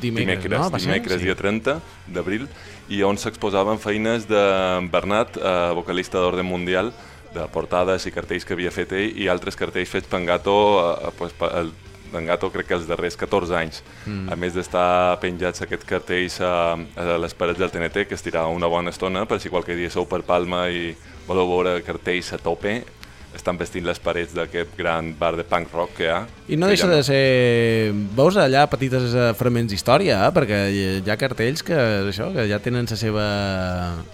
Dimecres, dimecres, no? Dimecres Sí. dia 30 d'abril, i on s'exposaven feines de Bernat, eh, vocalista d'Orden Mundial, de portades i cartells que havia fet ell i altres cartells fets per Gato, eh, pues, per, el, en Gato crec que els darrers 14 anys. Mm. A més d'estar penjats aquests cartells a, a les parets del TNT, que es tirava una bona estona, per si qualque dia sou per Palma i voleu veure cartells a tope, estan vestint les parets d'aquest gran bar de punk rock que hi ha. I no deixa ja de ser... Veus allà petites eh, fragments d'història, eh? perquè hi ha cartells que, això, que ja tenen la seva...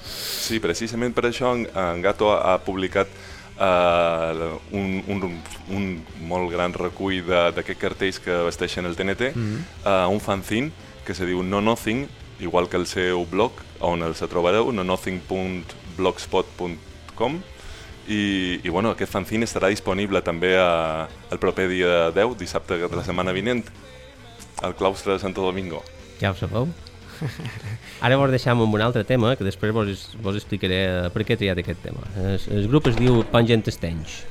Sí, precisament per això en, en Gato ha, publicat uh, un, un, un molt gran recull de- d'aquests cartells que vesteixen el TNT, mm -hmm. uh, un fanzine que se diu No Nothing, igual que el seu blog, on els trobareu, nonothing.blogspot.com i, i bueno, aquest fanzine estarà disponible també a, el proper dia 10, dissabte de la setmana vinent, al claustre de Santo Domingo. Ja ho sabeu? Ara vos deixam amb un altre tema, que després vos, vos explicaré eh, per què he triat aquest tema. El, el grup es diu Pungent Stench.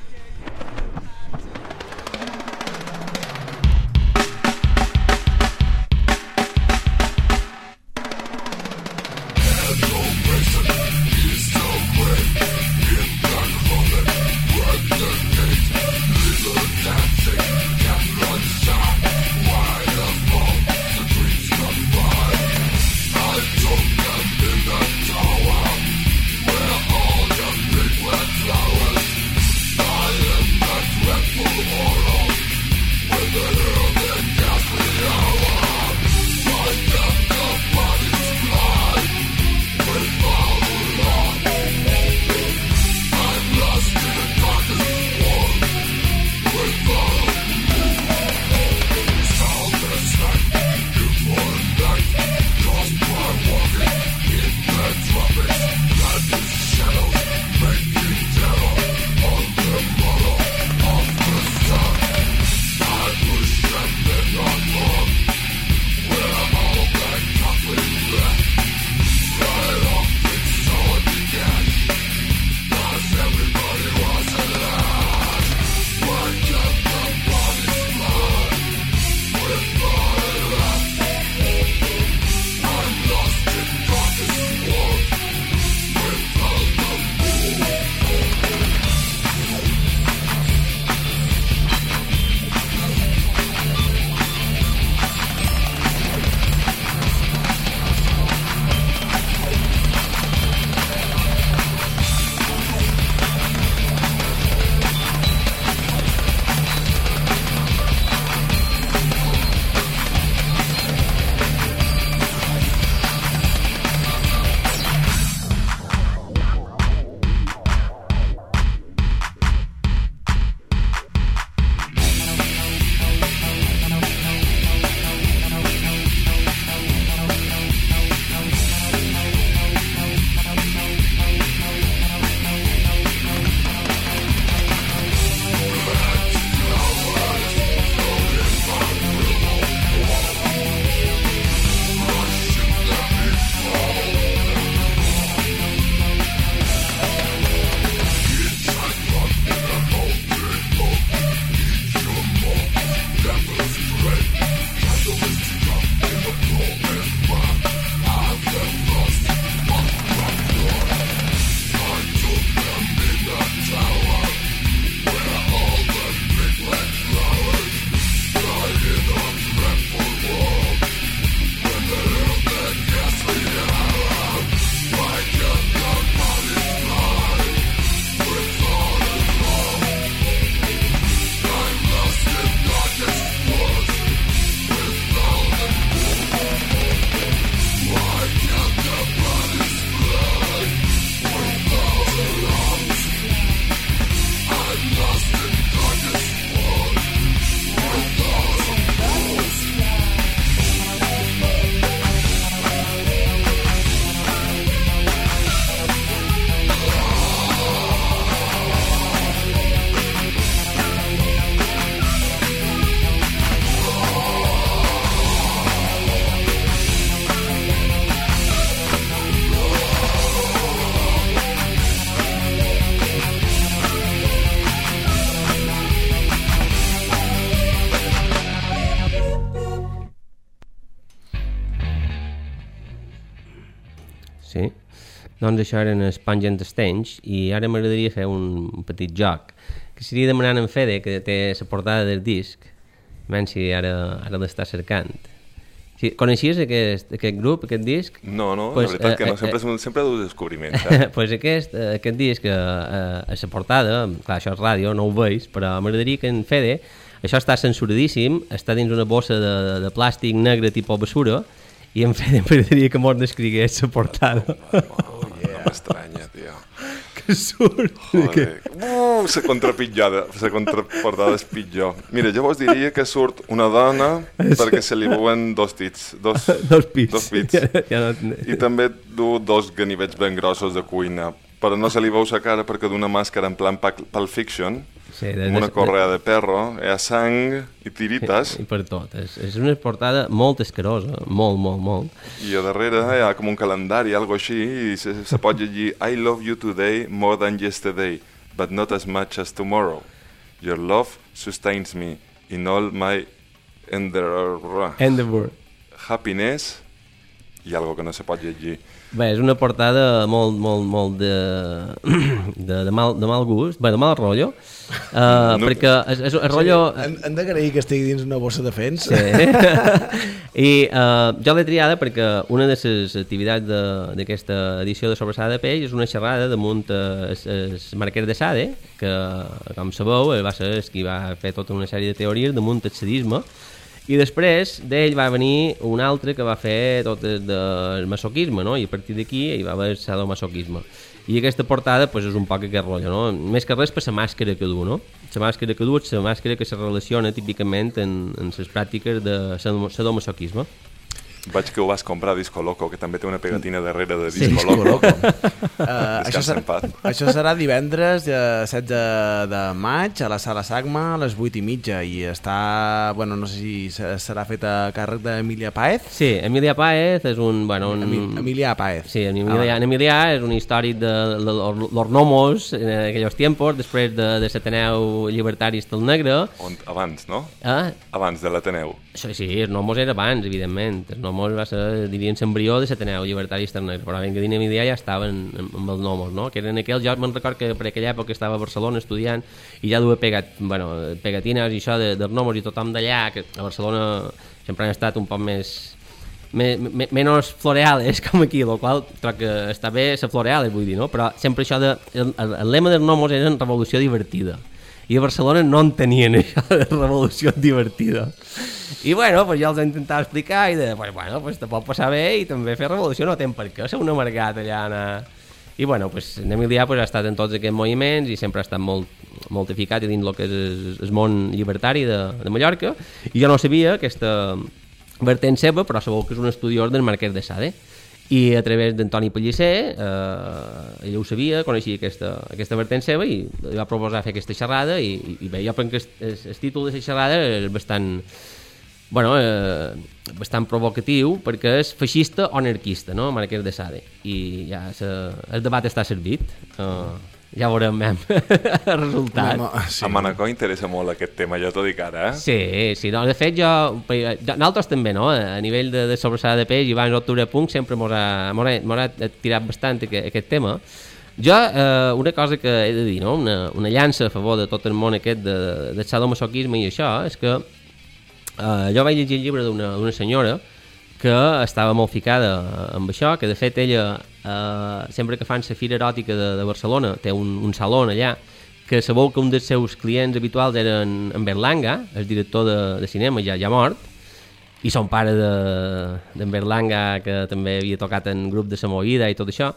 Doncs això eren els Pungent Stench i ara m'agradaria fer un, un petit joc que seria demanant en Fede que té la portada del disc menys si ara, ara l'està cercant si, coneixies aquest, aquest grup, aquest disc? No, no, Pues, la veritat eh, que no, eh, sempre, eh, eh, sempre heu descobriments. Eh? pues aquest, aquest disc eh, eh, a la portada, clar, això és ràdio, no ho veus, però m'agradaria que en Fede, això està censuradíssim, està dins una bossa de, de, plàstic negre tipus basura, i en Fede m'agradaria que mos descrigués la portada. Oh, yeah. No m'estranya, tio. que surt. Joder. Uh, la contrapitjada, la contraportada és pitjor. Mira, jo vos diria que surt una dona perquè se li veuen dos tits. Dos, Dos pits. Dos pits. Ja, ja no... I també du dos ganivets ben grossos de cuina, però no se li veu la cara perquè d'una màscara en plan Pulp Fiction, Sí, de- amb una correa de perro, hi ha sang i tirites, I per tot. És, és una portada molt escarosa, molt, molt, molt. i a darrere hi ha com un calendari, algo així, i se, se pot llegir I love you today more than yesterday, but not as much as tomorrow. Your love sustains me in all my endeavor. Endeavour. happiness i algo que no se pot llegir. Bé, és una portada molt, molt, molt de, de, de, mal, de mal gust, bé, de mal rotllo, uh, No- perquè és, és, és rotllo... Hem, hem d'agrair que estigui dins una bossa de fens. Sí. I uh, jo l'he triada perquè una de les activitats de- d'aquesta edició de Sobrassada de Peix és una xerrada damunt el, el Marquès de Sade, que, com sabeu, va ser el qui va fer tota una sèrie de teories damunt el sadisme, i després d'ell va venir un altre que va fer tot el del masoquisme, no? i a partir d'aquí hi va haver el sadomasoquisme. I aquesta portada pues, és un poc aquest rotllo, no? més que res per la màscara que du, no? La màscara que du és la màscara que se relaciona típicament en, en les pràctiques de sado- sadomasoquisme. Vaig que ho vas comprar a Disco Loco, que també té una pegatina darrere de Sí. Disco Disco Loco. Loco. Uh, això, serà, això serà divendres eh, 16 de maig a la sala Sagma a les 8 i mitja i està, bueno, no sé si se- serà fet a càrrec d'Emilia Paez Sí, Emilia Paez és un... Bueno, un... Emi- Emilià Paez Sí, en Emilià, Ah, en Emilià és un històric de, de los los nomos en aquells tiempos, després de, de l'Ateneu Llibertaris del Negre. On, abans, no? Eh? Abans de l'Ateneu. Sí, sí, els nomos era abans, evidentment. Els nomos va ser, dirien, l'embrió de l'Ateneu Llibertaris del Negre, però ben que dins Emilià ja estaven amb, amb els nomos, no? Que eren aquells, jo me'n record que per aquella època estava a Barcelona estudiant i ja duia pegat, bueno, pegatines i això de, dels nomos i tothom d'allà, que a Barcelona sempre han estat un poc més me, me, menos floreales com aquí, el qual troc que està bé ser floreales, vull dir, no? Però sempre això de... El, el, el lema dels nomos era revolució divertida. I a Barcelona no en tenien això de revolució divertida. I bueno, pues jo els he intentat explicar i de, pues, bueno, pues te pot passar bé i també fer revolució no té per què ser un amargat allà anar... I bueno, pues, en Emilià pues, ha estat en tots aquests moviments i sempre ha estat molt, molt eficat dins el que és el món llibertari de, de Mallorca i jo no sabia aquesta vertent seva, però sabeu que és un estudiós del Marquès de Sade i a través d'Antoni Pellicer eh, ell ho sabia, coneixia aquesta, aquesta vertent seva i li va proposar fer aquesta xerrada i, i, i bé, jo penso que el, el, títol la xerrada és bastant bueno, eh, bastant provocatiu perquè és feixista o anarquista, no? Marquès de Sade. I ja se, el debat està servit. Uh, ja veurem el resultat. Home, Sí. sí. A Manacor interessa molt aquest tema, jo t'ho dic ara, eh? Sí, sí, no, de fet jo, nosaltres també, no? a nivell de, de sobrassada de peix i abans d'octubre punk sempre mos ha, mos ha, mos ha tirat bastant aquest, aquest tema jo, eh, una cosa que he de dir, no? una, una llança a favor de tot el món aquest de, de sadomasoquisme i això, és que eh, jo vaig llegir el llibre d'una d'una senyora que estava molt ficada amb això, que de fet ella, eh, sempre que fan la fira eròtica de, de Barcelona, té un, un saló allà, que sabeu que un dels seus clients habituals era en, en Berlanga, el director de, de cinema, ja, ja mort, i son pare d'en de, Berlanga, que també havia tocat en grup de Samoïda i tot això,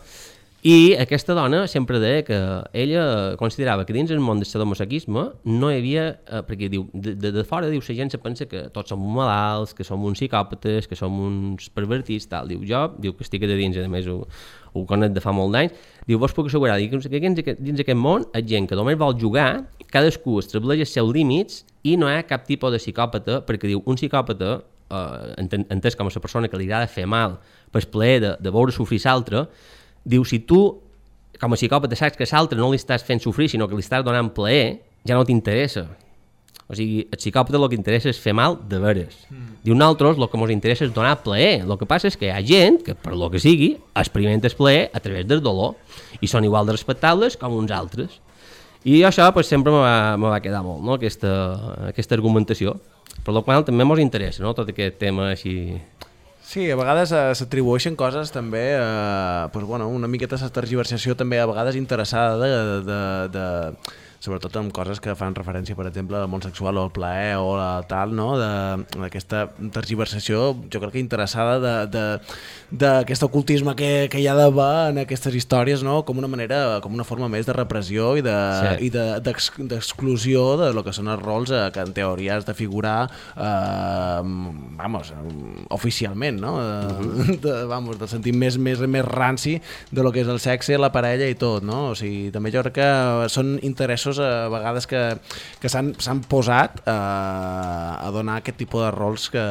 i aquesta dona sempre deia que ella considerava que dins el món del sadomasoquisme no hi havia, eh, perquè diu, de, de, de fora diu, la gent se pensa que tots som malalts, que som uns psicòpates, que som uns pervertits, tal. Diu, jo, diu que estic de dins, a més ho, ho conec de fa molt d'anys, diu, vos puc assegurar diu, que dins dins aquest món hi ha gent que només vol jugar, cadascú estableix els seus límits i no hi ha cap tipus de psicòpata, perquè diu, un psicòpata, eh, entès com a la persona que li agrada fer mal, per plaer de, de veure sofrir l'altre, diu, si tu com a psicòpata saps que l'altre no li estàs fent sofrir, sinó que li estàs donant plaer, ja no t'interessa. O sigui, el psicòpata el que interessa és fer mal de veres. Mm. Diu nosaltres el que ens interessa és donar plaer. El que passa és que hi ha gent que, per lo que sigui, experimenta el plaer a través del dolor i són igual de respectables com uns altres. I això pues, sempre me va, me va quedar molt, no? aquesta, aquesta argumentació. Per la qual també ens interessa no? tot aquest tema així... Sí, a vegades eh, s'atribueixen coses també, eh, pues, bueno, una miqueta de tergiversació també a vegades interessada de, de, de, sobretot amb coses que fan referència, per exemple, al món sexual o al plaer o a tal, no? d'aquesta tergiversació, jo crec que interessada d'aquest ocultisme que, que hi ha d'haver en aquestes històries, no? com una manera, com una forma més de repressió i d'exclusió de, de, de, de lo que són els rols eh, que en teoria has de figurar eh, vamos, oficialment, no? De, -huh. de, vamos, de sentir més, més, més ranci de lo que és el sexe, la parella i tot, no? O sigui, també jo crec que són interessos interessos a vegades que, que s'han posat eh, a donar aquest tipus de rols que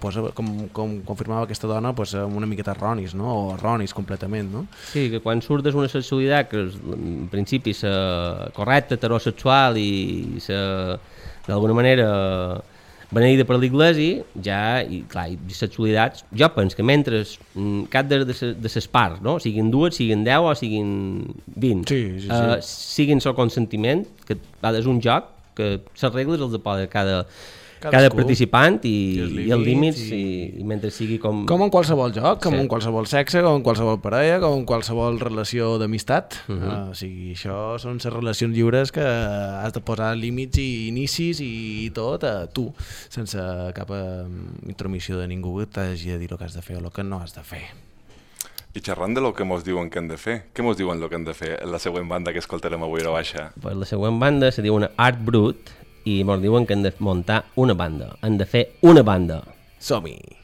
posa, com, com confirmava aquesta dona pues, una miqueta erronis, no? o erronis completament. No? Sí, que quan surt d'una sexualitat que en principi és correcta, heterosexual i d'alguna manera beneïda per l'Iglesi, ja, i clar, i sexualitats, jo penso que mentre mm, cap de, de, de ses parts, no? siguin dues, siguin deu o siguin vint, sí, sí, sí. Uh, siguin el consentiment, que és un joc, que les regles els de poder cada, cada participant i, I, els límits, i i... I, i mentre sigui com... Com en qualsevol joc, com sí. en qualsevol sexe, com en qualsevol parella, com en qualsevol relació d'amistat. Uh -huh. uh, o sigui, això són les relacions lliures que has de posar límits i inicis i tot a tu, sense cap uh, intromissió de ningú que t'hagi de dir el que has de fer o el que no has de fer. I xerrant de lo que mos diuen que hem de fer, què mos diuen lo que hem de fer la següent banda que escoltarem avui a baixa? Pues la següent banda se diu una Art Brut i ens diuen que hem de muntar una banda, hem de fer una banda. Som-hi!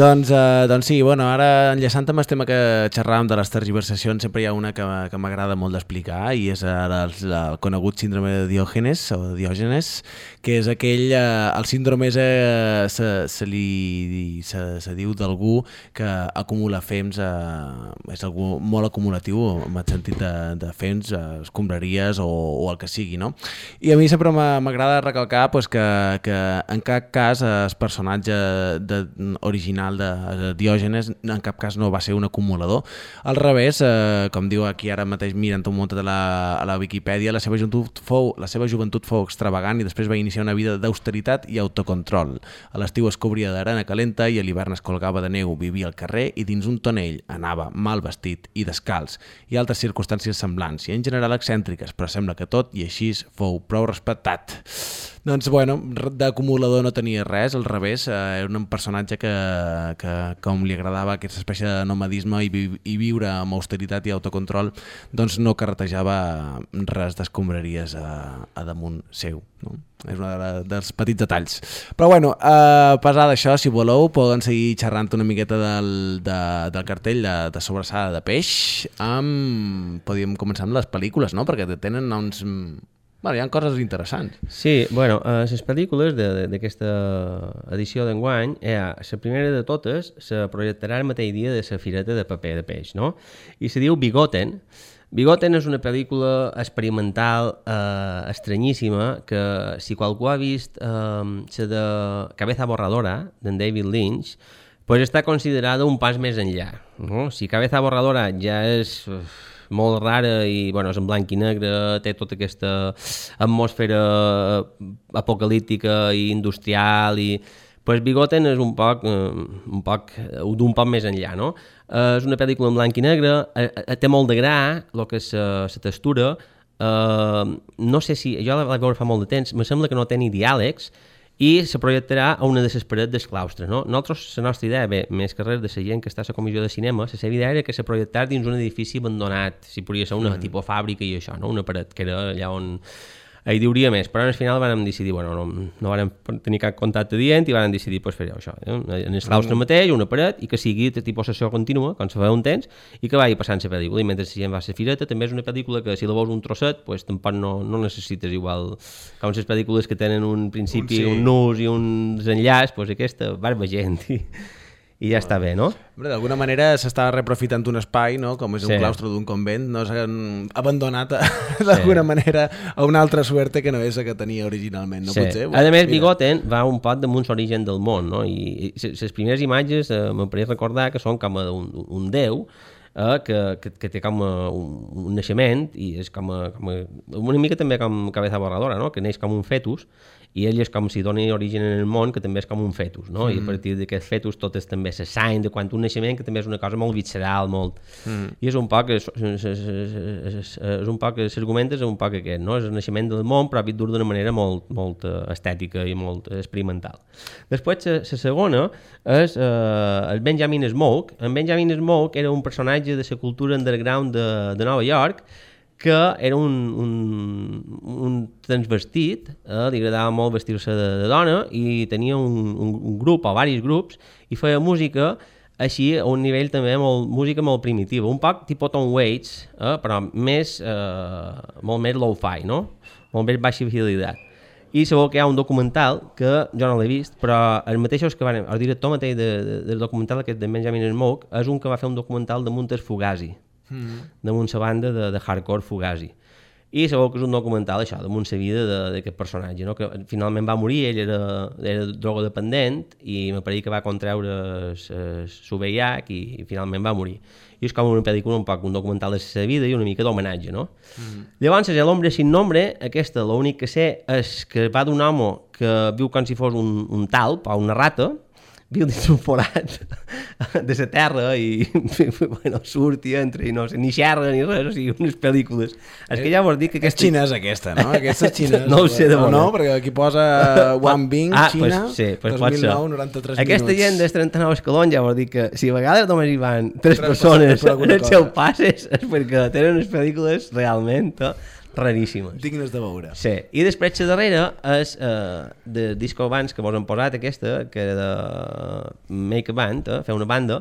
Doncs, eh, doncs sí, bueno, ara enllaçant amb el tema que xerràvem de les tergiversacions, sempre hi ha una que, que m'agrada molt d'explicar i és el, el, el conegut síndrome de Diògenes o Diògenes, que és aquell, eh, el síndrome és, eh, se, se, li, se, se diu d'algú que acumula fems, eh, és algú molt acumulatiu en el sentit de, de fems, eh, escombraries o, o el que sigui, no? I a mi sempre m'agrada recalcar pues, que, que en cap cas el personatge de, original original de, Diògenes en cap cas no va ser un acumulador. Al revés, eh, com diu aquí ara mateix mirant un munt de la, a la Viquipèdia, la seva, joventut fou, la seva joventut fou extravagant i després va iniciar una vida d'austeritat i autocontrol. A l'estiu es cobria d'arena calenta i a l'hivern es colgava de neu, vivia al carrer i dins un tonell anava mal vestit i descalç i altres circumstàncies semblants i en general excèntriques, però sembla que tot i així fou prou respectat. Doncs, bueno, d'acumulador no tenia res, al revés, eh, era un personatge que, que com li agradava aquesta espècie de nomadisme i, vi, i viure amb austeritat i autocontrol, doncs no carretejava res d'escombraries a, a damunt seu. No? És un de, dels petits detalls. Però bueno, eh, passar d'això, si voleu, poden seguir xerrant una miqueta del, de, del cartell de, de sobrassada de peix. Amb... Podríem començar amb les pel·lícules, no? Perquè tenen uns Bueno, hi ha coses interessants. Sí, bueno, uh, les pel·lícules d'aquesta edició d'enguany, eh, la primera de totes se projectarà el mateix dia de la fireta de paper de peix, no? I se diu Bigoten. Bigoten és una pel·lícula experimental eh, estranyíssima que si qualcú ha vist eh, la de Cabeza Borradora, d'en David Lynch, pues està considerada un pas més enllà. No? Si Cabeza Borradora ja és... Uf, molt rara i bueno, és en blanc i negre, té tota aquesta atmosfera apocalíptica i industrial i pues Bigoten és un poc, eh, un poc d'un poc més enllà, no? Eh, és una pel·lícula en blanc i negre, eh, eh, té molt de gra, el que és la textura, eh, no sé si, jo la vaig veure fa molt de temps, me sembla que no té ni diàlegs, i se projectarà a una de les parets del claustre. No? Nosaltres, la nostra idea, bé, més que res de la gent que està a la comissió de cinema, la seva idea era que se projectar dins un edifici abandonat, si podria ser una mm. tipus fàbrica i això, no? una paret que era allà on hi diuria més, però al final vam decidir, bueno, no, no vam tenir cap contacte dient i vam decidir pues, fer això, eh? en claustre mm. mateix, una paret, i que sigui de tipus sessió contínua, quan se fa un temps, i que vagi passant la pel·lícula, i mentre la gent va a la fireta, també és una pel·lícula que si la veus un trosset, pues, tampoc no, no necessites igual, com les pel·lícules que tenen un principi, un, sí. un nus i uns enllaç, pues aquesta va gent, i, i ja està bé, no? D'alguna manera s'està reprofitant un espai, no? com és un sí. claustre d'un convent, no s'ha abandonat d'alguna sí. manera a una altra suerte que no és la que tenia originalment. No sí. pot ser? A més, Bigoten va un pot damunt l'origen del món, no? i les primeres imatges eh, pareix recordar que són com un, un déu, eh, que, que, que té com a un, un naixement i és com, a, com a, una mica també com cabeza borradora, no? que neix com un fetus i ell és com si doni origen en el món, que també és com un fetus, no? Mm. I a partir d'aquest fetus tot és també la sang de quan un naixement, que també és una cosa molt visceral, molt... Mm. I és un poc, és, és, és, és, és un poc, l'argument és un poc aquest, no? És el naixement del món, però dur d'una manera molt, molt eh, estètica i molt experimental. Després, la segona és eh, el Benjamin Smoke. En Benjamin Smoke era un personatge de la cultura underground de, de Nova York, que era un, un, un transvestit, eh, li agradava molt vestir-se de, de dona i tenia un, un, un grup o diversos grups i feia música així a un nivell també molt, música molt primitiva, un poc tipus Tom Waits, eh, però més, eh, molt més low-fi, no? Molt més baixa fidelitat. I segur que hi ha un documental que jo no l'he vist, però els mateixos que van, el director mateix de, de, del documental aquest de Benjamin Smoke és un que va fer un documental de Montes Fugazi, mm. damunt la banda de, de hardcore Fugazi. I segur que és un documental això, damunt la vida d'aquest personatge, no? que finalment va morir, ell era, era drogodependent i me pareix que va contreure el VIH i, i finalment va morir. i és com una pel·lícula un poc un documental de la seva vida i una mica d'homenatge, no? Mm. Llavors, El hombre sin nombre, aquesta, l'únic que sé és que va d'un home que viu com si fos un, un talp o una rata, viu dins un forat de la terra i bueno, surt i entra i no sé, ni xerra ni res, o sigui, unes pel·lícules. És que ja vols dir que És aquesta... xinesa aquesta, no? Aquesta és xinesa. No ho sé de no, veure. no, perquè aquí posa Wang Bing, ah, Xina, pues, sí, pues pot ser. 2009, 93 Aquesta minuts. gent dels 39 escalons ja vol dir que si a vegades només hi van tres, Tres persones en el seu pas és, és perquè tenen unes pel·lícules realment eh, raríssimes. Dignes de veure. Sí, i després la darrera és eh, de disco bands que vos han posat aquesta, que era de Make a Band, eh, fer una banda,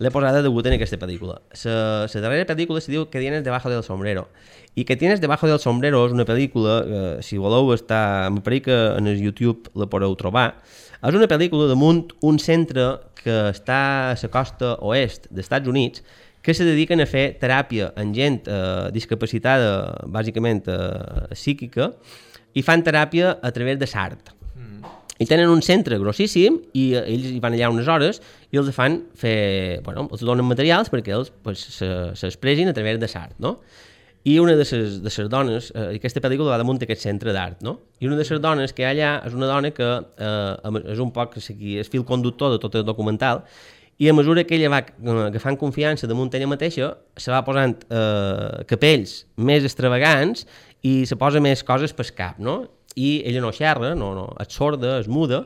l'he posada debut en aquesta pel·lícula. La darrera pel·lícula se diu Que tienes debajo del sombrero. I Que tienes debajo del sombrero és una pel·lícula, eh, si voleu estar, m'apareix que en el YouTube la podeu trobar, és una pel·lícula damunt un centre que està a la costa oest dels Estats Units que se dediquen a fer teràpia en gent eh, discapacitada, bàsicament eh, psíquica, i fan teràpia a través de l'art. I tenen un centre grossíssim i eh, ells hi van allà unes hores i els fan fer... Bueno, els donen materials perquè ells pues, se- s'expressin a través de l'art, no? I una de les, de les dones, eh, aquesta pel·lícula va damunt d'aquest centre d'art, no? I una de les dones que hi ha allà és una dona que eh, és un poc és fil conductor de tot el documental i a mesura que ella va eh, agafant confiança damunt ella mateixa, se va posant eh, capells més extravagants i se posa més coses pel cap, no? I ella no xerra, no, no, és sorda, és muda,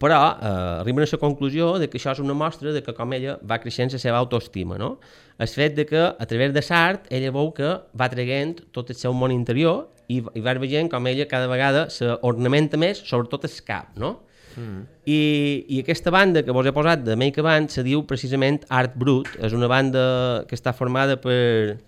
però eh, arriben a la conclusió de que això és una mostra de que com ella va creixent la seva autoestima, no? El fet de que a través de l'art ella veu que va traient tot el seu món interior i, i va veient com ella cada vegada s'ornamenta més, sobretot el cap, no? Mm. I, I aquesta banda que vos he posat de Make a Band se diu precisament Art Brut, és una banda que està formada per,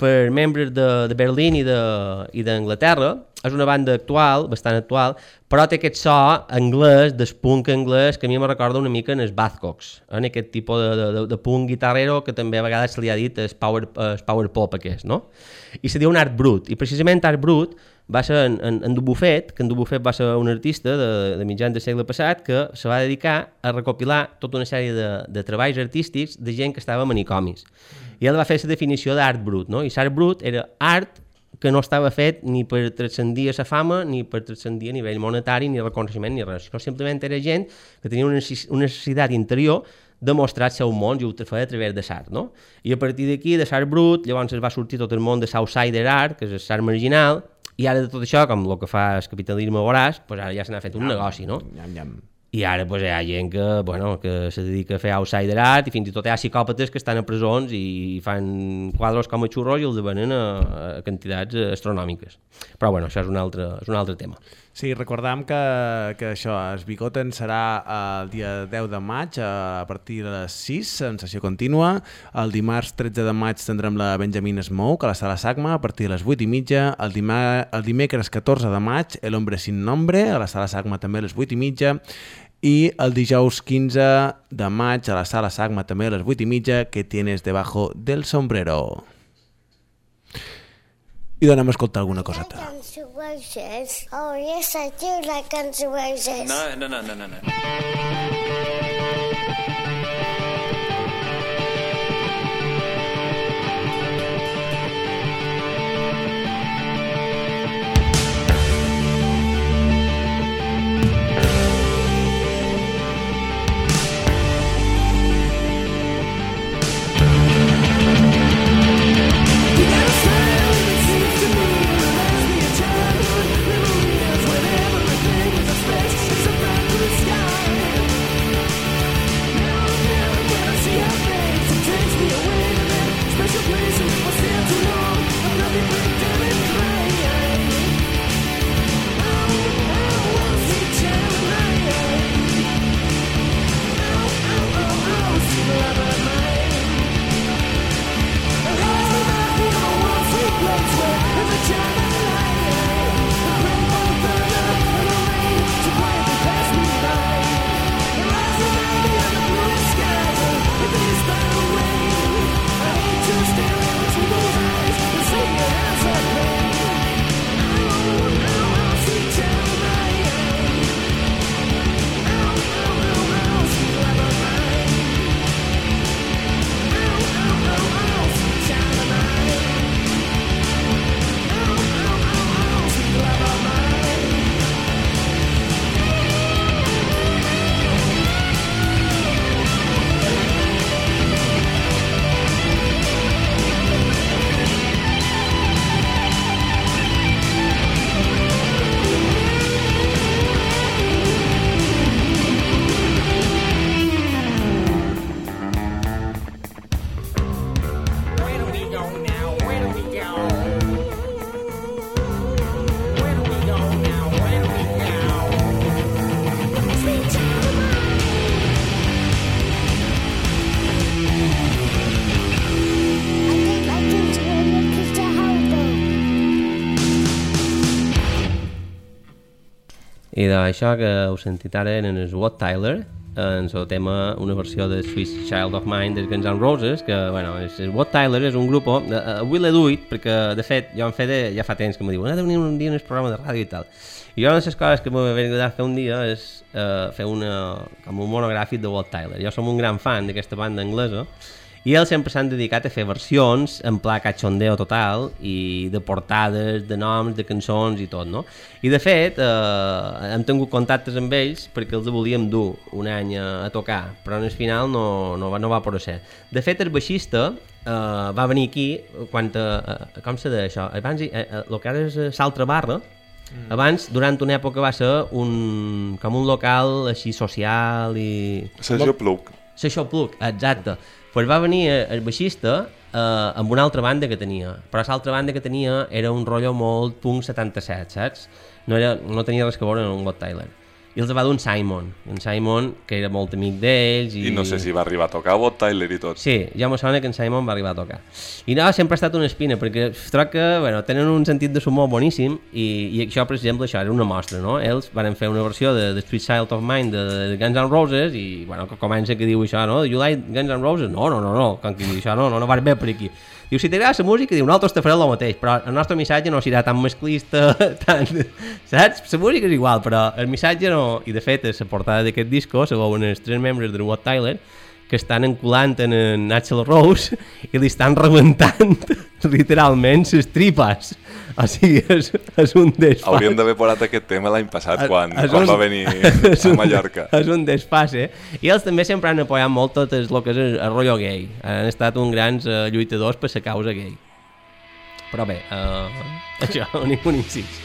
per membres de, de Berlín i d'Anglaterra. És una banda actual, bastant actual, però té aquest so anglès, del punk anglès, que a mi me recorda una mica en els Buzzcocks, en aquest tipus de, de, de, punk guitarrero que també a vegades se li ha dit el power, el power pop aquest, no? I se diu un art brut, i precisament art brut va ser en, en, en Dubuffet, que en Dubuffet va ser un artista de, de mitjans del segle passat que se va dedicar a recopilar tota una sèrie de, de treballs artístics de gent que estava a manicomis. I ell va fer la definició d'art brut, no? I l'art brut era art que no estava fet ni per transcendir la fama, ni per transcendir a nivell monetari, ni reconeixement, ni res, sinó simplement era gent que tenia una necessitat interior de mostrar el seu món i ho feia a través de l'art, no? I a partir d'aquí, de l'art brut, llavors es va sortir tot el món de l'outsider art, que és l'art marginal, i ara de tot això, com el que fa el capitalisme voràs, pues ara ja se n'ha fet un negoci, no? Nyam, nyam. I ara pues, hi ha gent que, bueno, que se dedica a fer outsider art i fins i tot hi ha psicòpates que estan a presons i fan quadres com a xurros i els venen a, a quantitats astronòmiques. Però bueno, això és un altre, és un altre tema. Sí, recordam que, que això, es Bigoten serà el dia 10 de maig a partir de les 6, en sessió contínua. El dimarts 13 de maig tindrem la Benjamin Smoke a la sala Sagma a partir de les 8 i mitja. El, dima, el dimecres 14 de maig, El Hombre Sin Nombre a la sala Sagma també a les 8 i mitja. I el dijous 15 de maig a la sala Sagma també a les 8 i mitja, que tienes debajo del sombrero. I donem a escoltar alguna coseta. Oh, yes, I do like Guns N' Roses. No, no, no, no, no, no. I d'això que heu sentit ara eren els Wat Tyler, en el tema, una versió de Swiss Child of Mine dels Guns N' Roses, que, bueno, és, és What Tyler és un grup, eh, eh, avui l'he duit, perquè, de fet, jo en fe de, ja fa temps que me diuen, ha de venir un dia en el programa de ràdio i tal. I jo una de les coses que m'ha agradat fer un dia és eh, fer una, com un monogràfic de What Tyler. Jo som un gran fan d'aquesta banda anglesa, i ells sempre s'han dedicat a fer versions en pla cachondeo total i de portades, de noms, de cançons i tot, no? I de fet, eh, hem tingut contactes amb ells perquè els volíem dur un any a, a tocar, però en el final no, no, va, no va poder ser. De fet, el baixista eh, va venir aquí quan... Eh, com se deia això? Abans, eh, eh, el que ara és eh, Saltra Barra, Mm. Abans, durant una època, va ser un, com un local així social i... Sergio Pluc. Sergio Pluc, exacte. Pues va venir eh, el baixista eh, amb una altra banda que tenia, però l'altra banda que tenia era un rotllo molt punk 77, saps? No, era, no tenia res que veure amb un Got Tyler. I els va dur un Simon, un Simon que era molt amic d'ells. I... I no sé si va arribar a tocar Bob Tyler i tot. Sí, ja me sona que en Simon va arribar a tocar. I no, sempre ha estat una espina, perquè troc que bueno, tenen un sentit de humor boníssim i, i això, per exemple, això era una mostra, no? Ells van fer una versió de, de Street Child of Mine de, de Guns N' Roses i, bueno, que comença que diu això, no? You like Guns N' Roses? No, no, no, no, com que diu això, no, no, no va bé per aquí. Diu, si t'agrada la música, diu, nosaltres te farem el mateix, però el nostre missatge no serà tan masclista, tan... Saps? La música és igual, però el missatge no... I de fet, la portada d'aquest disco se veuen els tres membres de What Tyler que estan enculant en, Axel Rose i li estan rebentant literalment les tripes. O sigui, és, és un desfase. Hauríem d'haver posat aquest tema l'any passat, quan, És quan un- va venir a Mallorca. És un desfase. I ells també sempre han apoyat molt tot el que és el, el rotllo gay. Han estat uns grans uh, lluitadors per la causa gay. Però bé, uh, això, un, un incís.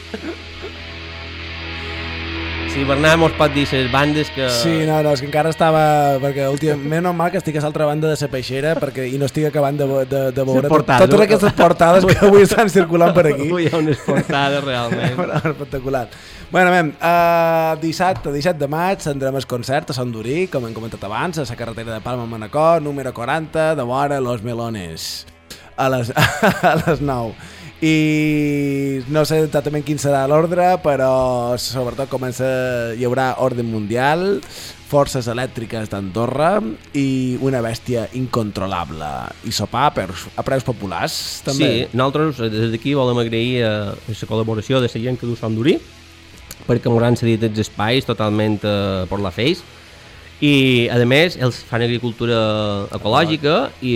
Sí, Bernat mos pot dir les bandes que... Sí, no, no, és que encara estava... Perquè últimament normal que estic a l'altra banda de la peixera perquè, i no estic acabant de, de, de veure portades. totes aquestes portades que avui estan circulant per aquí. Avui hi ha unes portades realment. Però espectacular. Bueno, mem, uh, dissabte, 17 de maig, tindrem el concert a Sant Durí, com hem comentat abans, a la carretera de Palma Manacor, número 40, de vora Los Melones, a les, a les 9. I no sé exactament quin serà l'ordre, però sobretot comença, hi haurà ordre mundial, forces elèctriques d'Andorra i una bèstia incontrolable. I sopar per, a preus populars, també. Sí, nosaltres eh, des d'aquí volem agrair a la col·laboració de la gent que du Sant Durí perquè han cedit els espais totalment eh, per la Face i a més ells fan agricultura ecològica i,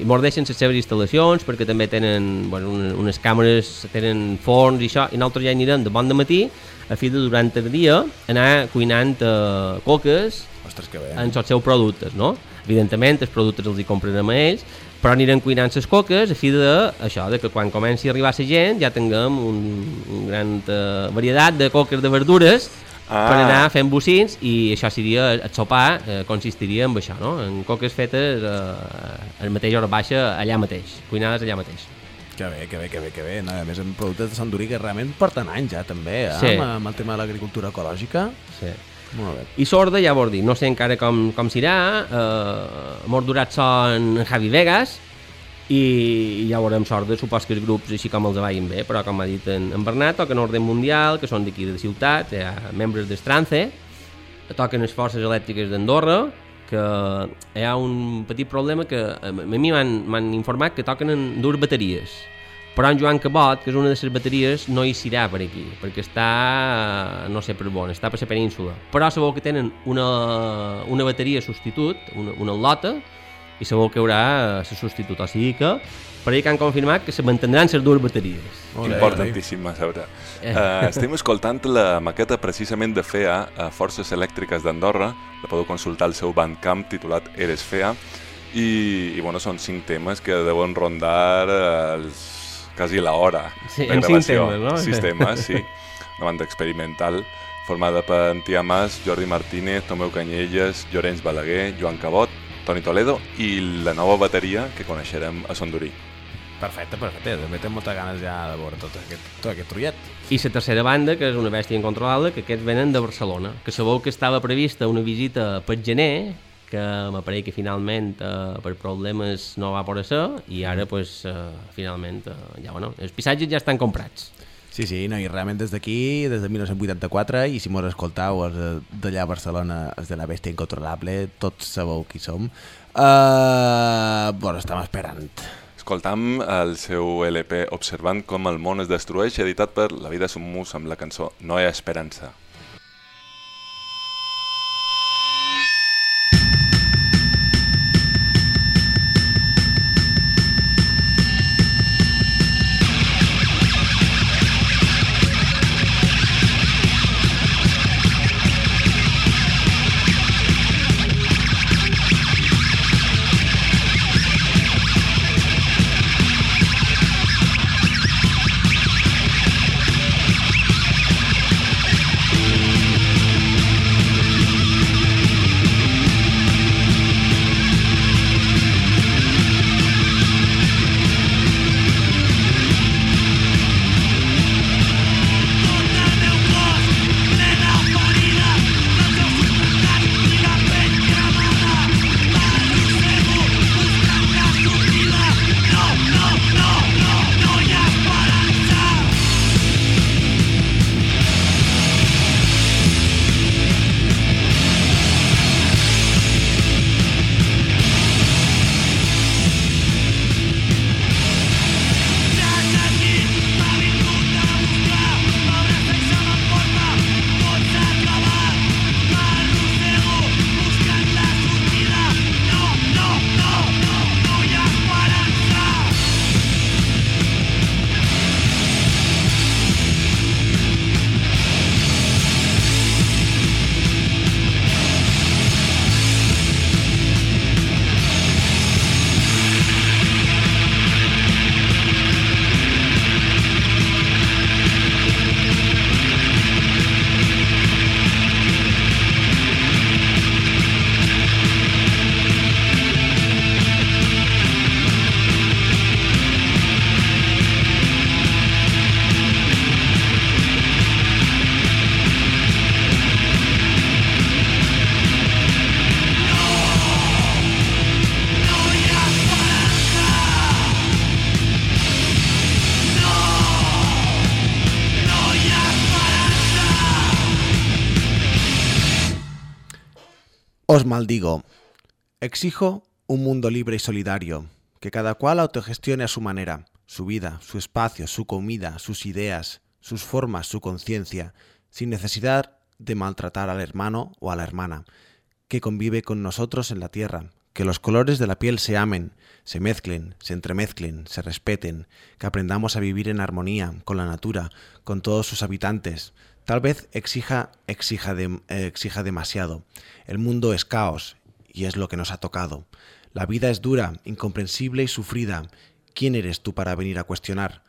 i mos deixen les seves instal·lacions perquè també tenen bueno, unes, unes càmeres, tenen forns i això i nosaltres ja anirem de bon de matí a fi de durant el dia anar cuinant eh, coques Ostres, que bé. en els seus productes, no? Evidentment, els productes els hi comprarem a ells, però anirem cuinant les coques a fi de, això, de que quan comenci a arribar la gent ja tinguem un, un gran eh, varietat de coques de verdures Ah. per anar fent bocins i això seria, el sopar eh, consistiria en això, no? En coques fetes eh, en mateixa hora baixa allà mateix, cuinades allà mateix. Que bé, que bé, que bé, que bé. No, a més, amb productes de Sant Durí que realment porten anys ja, també, eh? Sí. Amb, amb el tema de l'agricultura ecològica. Sí. Molt bé. I sorda, ja vos dic, no sé encara com, com serà, eh, mos durat so en Javi Vegas, i ja veurem sorda, supos que els grups així com els vagin bé, però com ha dit en, en Bernat, toquen Ordre Mundial, que són d'aquí de ciutat, hi ha membres d'Estrance, toquen les forces elèctriques d'Andorra, que hi ha un petit problema que a mi m'han informat que toquen en dues bateries, però en Joan Cabot, que és una de les bateries, no hi serà per aquí, perquè està, no sé per on, està per la península. Però sabeu que tenen una, una bateria substitut, una, una lota, i sabeu que hi haurà la substitut. O sigui que per ahir que han confirmat que se mantindran les dues bateries. Importantíssim a saber. Eh. Uh, estem escoltant la maqueta precisament de FEA a Forces Elèctriques d'Andorra. La podeu consultar al seu bandcamp titulat Eres FEA. I, i bueno, són cinc temes que deuen rondar eh, els, quasi l'hora Sí, de en cinc gravació. temes, no? Sis temes, sí. Una banda experimental formada per Tia Mas, Jordi Martínez, Tomeu Canyelles, Llorenç Balaguer, Joan Cabot, Toni Toledo i la nova bateria que coneixerem a Sondurí. Perfecte, perfecte. També tinc moltes ganes ja de veure tot aquest, tot aquest trullet. I la tercera banda, que és una bèstia incontrolable, que aquests venen de Barcelona, que sabeu que estava prevista una visita per gener, que m'apareix que finalment eh, per problemes no va poder ser, i ara, pues, eh, finalment, eh, ja, bueno, els passatges ja estan comprats. Sí, sí, no, i realment des d'aquí, des de 1984, i si mos escoltau els de- d'allà a Barcelona, els de la bèstia incontrolable, tots sabeu qui som. Uh, bueno, estem esperant. Escoltam el seu LP Observant com el món es destrueix, editat per La vida sommus amb la cançó No hi ha esperança. Maldigo. Exijo un mundo libre y solidario, que cada cual autogestione a su manera, su vida, su espacio, su comida, sus ideas, sus formas, su conciencia, sin necesidad de maltratar al hermano o a la hermana, que convive con nosotros en la tierra, que los colores de la piel se amen, se mezclen, se entremezclen, se respeten, que aprendamos a vivir en armonía con la natura, con todos sus habitantes. Tal vez exija, exija, eh, exija demasiado. El mundo es caos y es lo que nos ha tocado. La vida es dura, incomprensible y sufrida. ¿Quién eres tú para venir a cuestionar?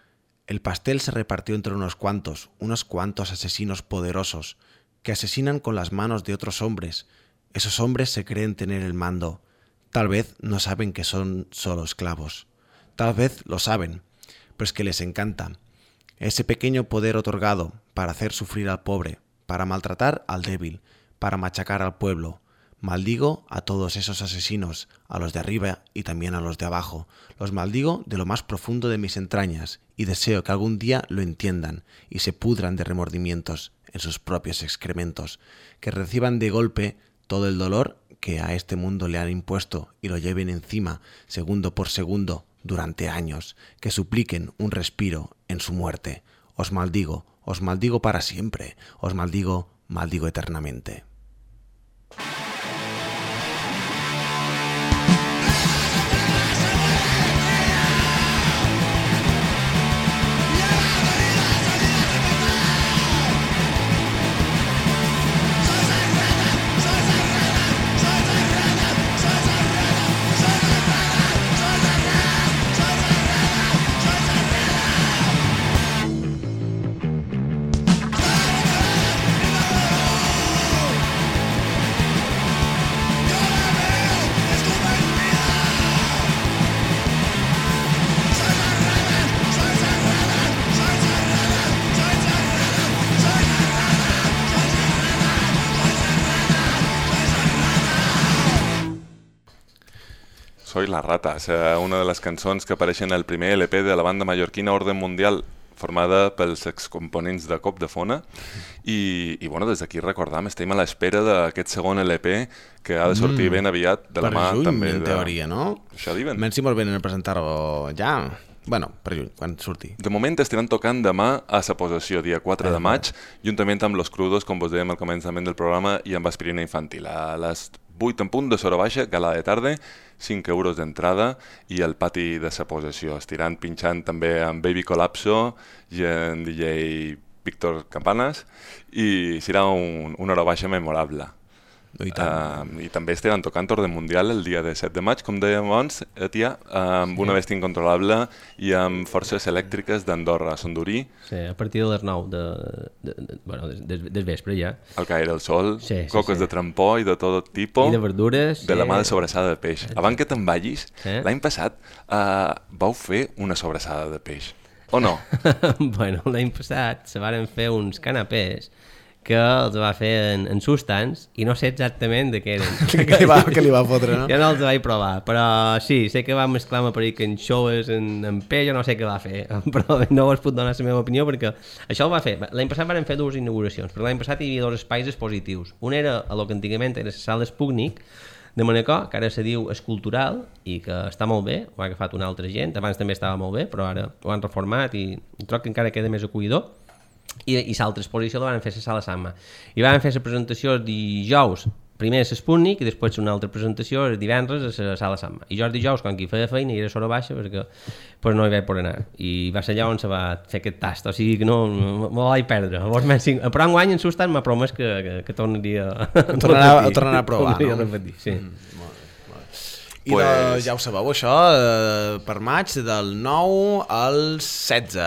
El pastel se repartió entre unos cuantos, unos cuantos asesinos poderosos, que asesinan con las manos de otros hombres. Esos hombres se creen tener el mando. Tal vez no saben que son solo esclavos. Tal vez lo saben, pero es que les encanta. Ese pequeño poder otorgado para hacer sufrir al pobre, para maltratar al débil, para machacar al pueblo. Maldigo a todos esos asesinos, a los de arriba y también a los de abajo. Los maldigo de lo más profundo de mis entrañas y deseo que algún día lo entiendan y se pudran de remordimientos en sus propios excrementos, que reciban de golpe todo el dolor que a este mundo le han impuesto y lo lleven encima, segundo por segundo, durante años, que supliquen un respiro en su muerte. Os maldigo, os maldigo para siempre, os maldigo, maldigo eternamente. Soy la rata, és eh, una de les cançons que apareixen al primer LP de la banda mallorquina Orden Mundial, formada pels excomponents de Cop de Fona i, i bueno, des d'aquí recordam, estem a l'espera d'aquest segon LP que ha de sortir ben aviat de la per mà juny, també en de... teoria, no? Això diuen. Menys si molt bé a presentar-ho ja. Bueno, per juny, quan surti. De moment estiran tocant demà a sa posació, dia 4 de maig, juntament amb Los Crudos, com vos dèiem al començament del programa, i amb Aspirina Infantil. A les 8 en punt de Sora Baixa, gala de tarda, 5 euros d'entrada i al pati de sa posació. Estiran pinxant també amb Baby Colapso i en DJ Víctor Campanas i serà un, una hora baixa memorable. I, tant. Uh, I també estiran tocant Orden Mundial el dia de 7 de maig, com dèiem abans, eh, tia, amb una bèstia incontrolable i amb forces elèctriques d'Andorra, a Sondurí, Sí, a partir de les 9 de, de, de, bueno, des, des, des vespre ja. al caire del sol, Sí, sí, coques sí. de trampó i de tot tipus. I de verdures. De la sí. mà de sobrassada de peix. Abans que te'n vagis, Sí. l'any passat uh, vau fer una sobrassada de peix. O no? bueno, l'any passat se varen fer uns canapés que els va fer en, en sustants i no sé exactament de què eren. que, li va, que li va fotre, no? Jo no els vaig provar, però sí, sé que va mesclar amb perill que en xoes, en, en peix, jo no sé què va fer, però no us puc donar la meva opinió perquè això el va fer. L'any passat van fer dues inauguracions, perquè l'any passat hi havia dos espais expositius. Un era a lo que antigament era la sala Sputnik, de Manacor, que ara se diu Escultural i que està molt bé, ho ha agafat una altra gent, abans també estava molt bé, però ara ho han reformat i, i troc que encara queda més acollidor i, i l'altra exposició la van fer a la sala Samma i van fer la presentació dijous. Primer a l'Sputnik i després una altra presentació el divendres a la sala Samma i jo els dijous quan qui feia feina i era sora baixa perquè pues, no hi vaig poder anar. I va ser allà on se va fer aquest tast. O sigui que no, no me vaig perdre. Llavors, però enguany en Sustan m'ha promès que, que, que tornaria a tornarà- repetir. tornarà a provar, no? a repetir, sí. I Pues- de, ja ho sabeu, això, eh, per maig, del 9 al 16...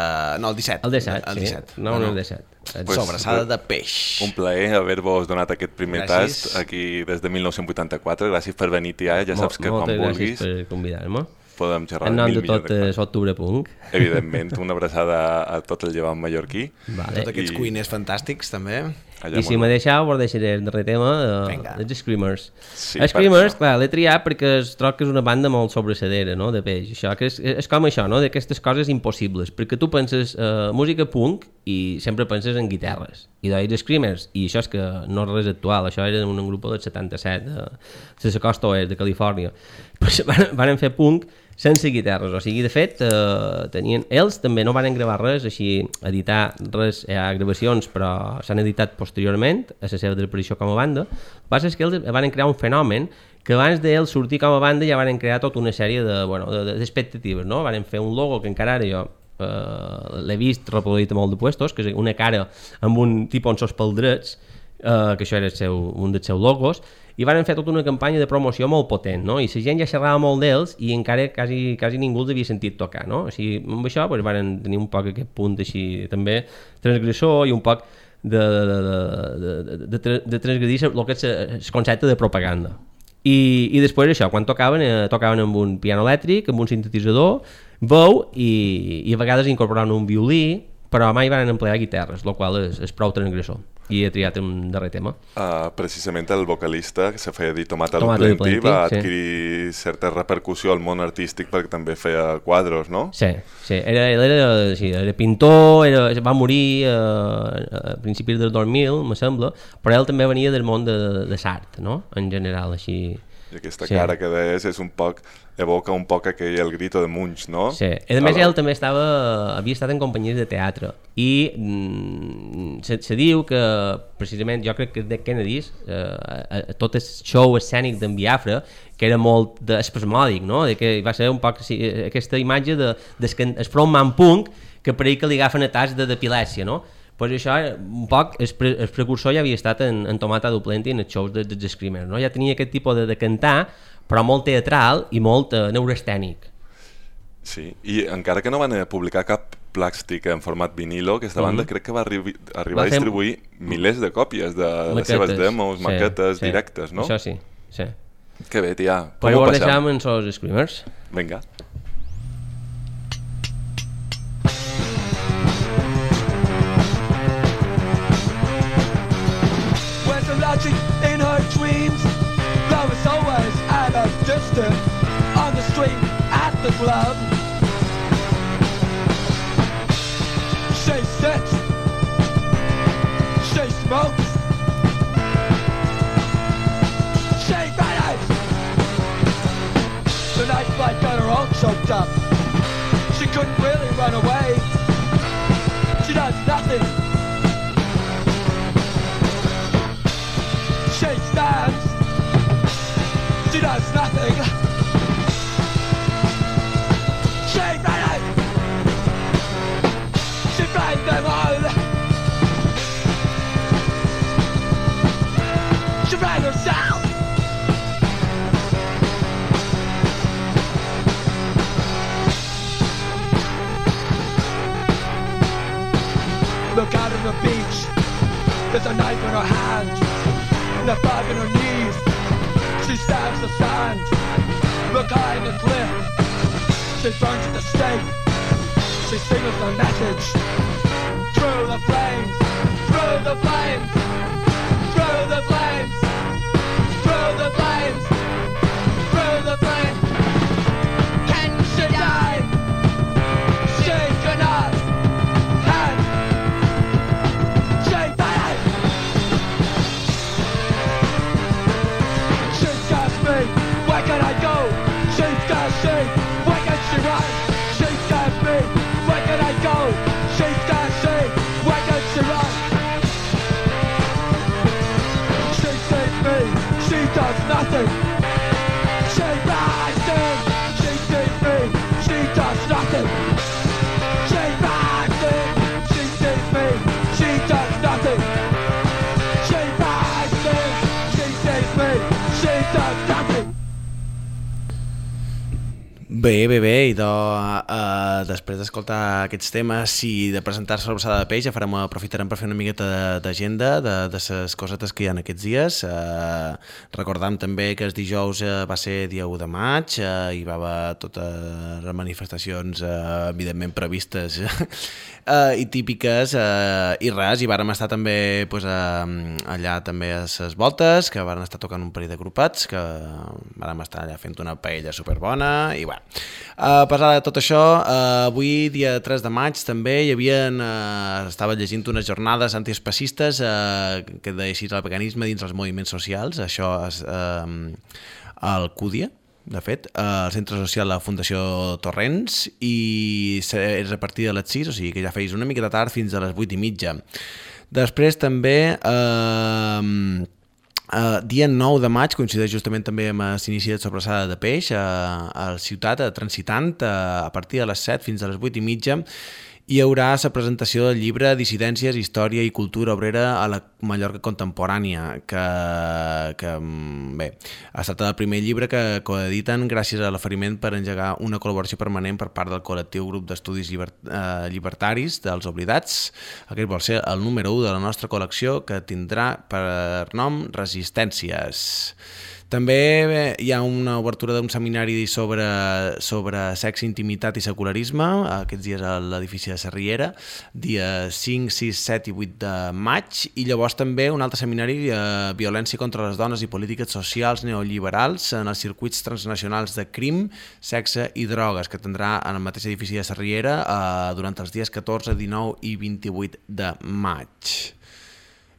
No, el 17. el 17, el sí. 17. no, no, el 17 Pues, Sobrassada de peix. Un plaer haver-vos donat aquest primer Gràcies. tast aquí des de 1984. Gràcies per venir, tia. Ja saps que quan Moltes vulguis gràcies per convidar-me podem xerrar en nom mil de tot eh, coses. l'octubre punk Evidentment, una abraçada a tot el llevant mallorquí. vale. Tots aquests I- cuiners fantàstics, també. Allà I si me deixeu, vos deixaré el darrer tema de, Vinga. dels Screamers. Sí, els Screamers, clar, l'he triat perquè es trob que és una banda molt sobrecedera, no?, de peix. Això, que és, és com això, no?, d'aquestes coses impossibles, perquè tu penses uh, música punk i sempre penses en guitarres. I d'ahir Screamers, i això és que no és res actual, això era un grup del 77, de, de la costa oest de Califòrnia. Pues van, van fer punk sense guitarres, o sigui, de fet, eh, tenien, ells també no van gravar res, així, editar res, hi ha gravacions, però s'han editat posteriorment a la seva desaparició com a banda. El que passa és que ells van crear un fenomen que abans d'ells sortir com a banda ja van crear tota una sèrie de, bueno, de- d'expectatives, no? Van fer un logo que encara ara jo eh, l'he vist reproduït a molt de puestos, que és una cara amb un tipus amb els paldrets, eh, que això era seu, un dels seus logos, i van fer tota una campanya de promoció molt potent, no? I la gent ja xerrava molt d'ells i encara quasi, quasi ningú els havia sentit tocar, no? O sigui, amb això doncs, van tenir un poc aquest punt així també transgressor i un poc de, de, de, de, de, de transgredir el que és el concepte de propaganda. I, i després això, quan tocaven, eh, tocaven amb un piano elèctric, amb un sintetitzador, veu i, i a vegades incorporaven un violí, però mai van emplear guitarres, el qual és, és prou transgressor. I he triat un darrer tema. Uh, precisament el vocalista, que se feia dir Tomata Tomata Duplenti, Duplenti, va sí. adquirir certa repercussió al món artístic perquè també feia quadros, no? Sí, sí. Era, era, sí, era pintor, era, va morir eh, a principis del 2000, me sembla, però ell també venia del món de, de l'art, no? En general, així... I aquesta Sí. cara que deies és un poc, evoca un poc aquell el grito de Munch, no? Sí, i a més ell també estava, havia estat en companyies de teatre i mm, se, se diu que precisament jo crec que de Kennedys eh, a, a, tot el show escènic d'en Biafra que era molt de, espasmòdic no? de que va ser un poc sí, aquesta imatge de, de el frontman punk que per ell que li agafen atacs de d'epilèsia no? Pues això, un poc, el, pre, el precursor ja havia estat en, en Tomata Duplenti en els shows de, dels Screamers, no? ja tenia aquest tipus de, de cantar però molt teatral i molt eh, neurestènic Sí, i encara que no van eh, publicar cap plàstic en format vinilo, aquesta banda Mhm. crec que va arri arribar Va a distribuir milers de còpies de les seves demos, sí, maquetes, sí. directes, no? Això sí, sí. Que bé, tia. Com ho deixem en sos Screamers. Vinga. screams. Though it's always at a distance, on the street, at the club. She sits, she smokes, she vanishes. Tonight's like got her all choked up. She couldn't really run away. She. She does nothing. She ran She blamed them all. She ran herself. Look out on the beach. There's a knife in her hand. A bag in her knees. She stabs the sand. Look high in the cliff. She burns at the stake. She signals the message. Through the flames. Through the flames. Bé, bé, bé, i uh, després d'escoltar aquests temes i de presentar-se a l'Ossada de Peix, ja farem, aprofitarem per fer una miqueta d'agenda de, de les cosetes que hi ha aquests dies. Uh, recordam també que el dijous uh, va ser dia 1 de maig, uh, hi va haver totes les manifestacions uh, evidentment previstes uh, i típiques, uh, i res, i vàrem estar també pues, uh, allà també a les voltes, que varen estar tocant un parell de grupats, que vàrem estar allà fent una paella superbona, i bueno. Uh, a pesar de tot això, uh, avui, dia 3 de maig, també hi havia, uh, estava llegint unes jornades antiespacistes uh, que deia així el veganisme dins els moviments socials, això és uh, el CUDIA, de fet, al Centre Social de la Fundació Torrents i és a partir de les 6, o sigui que ja feis una miqueta tard fins a les 8 i mitja. Després també... Eh, Uh, dia 9 de maig coincideix justament també amb l'inici de sobrassada de peix a, a la ciutat, a Transitant, a, a partir de les 7 fins a les 8 i mitja hi haurà la presentació del llibre Dissidències, Història i Cultura Obrera a la Mallorca Contemporània, que, que mm, bé, es tracta del primer llibre que coediten gràcies a l'oferiment per engegar una col·laboració permanent per part del col·lectiu grup d'estudis llibert, eh, llibertaris dels oblidats. Aquest vol ser el número 1 de la nostra col·lecció que tindrà per nom Resistències. També eh, hi ha una obertura d'un seminari sobre, sobre sexe, intimitat i secularisme, aquests dies a l'edifici de Sarriera, dia 5, 6, 7 i 8 de maig, i llavors també un altre seminari, eh, violència contra les dones i polítiques socials neoliberals en els circuits transnacionals de crim, sexe i drogues, que tindrà en el mateix edifici de Sarriera eh, durant els dies 14, 19 i 28 de maig.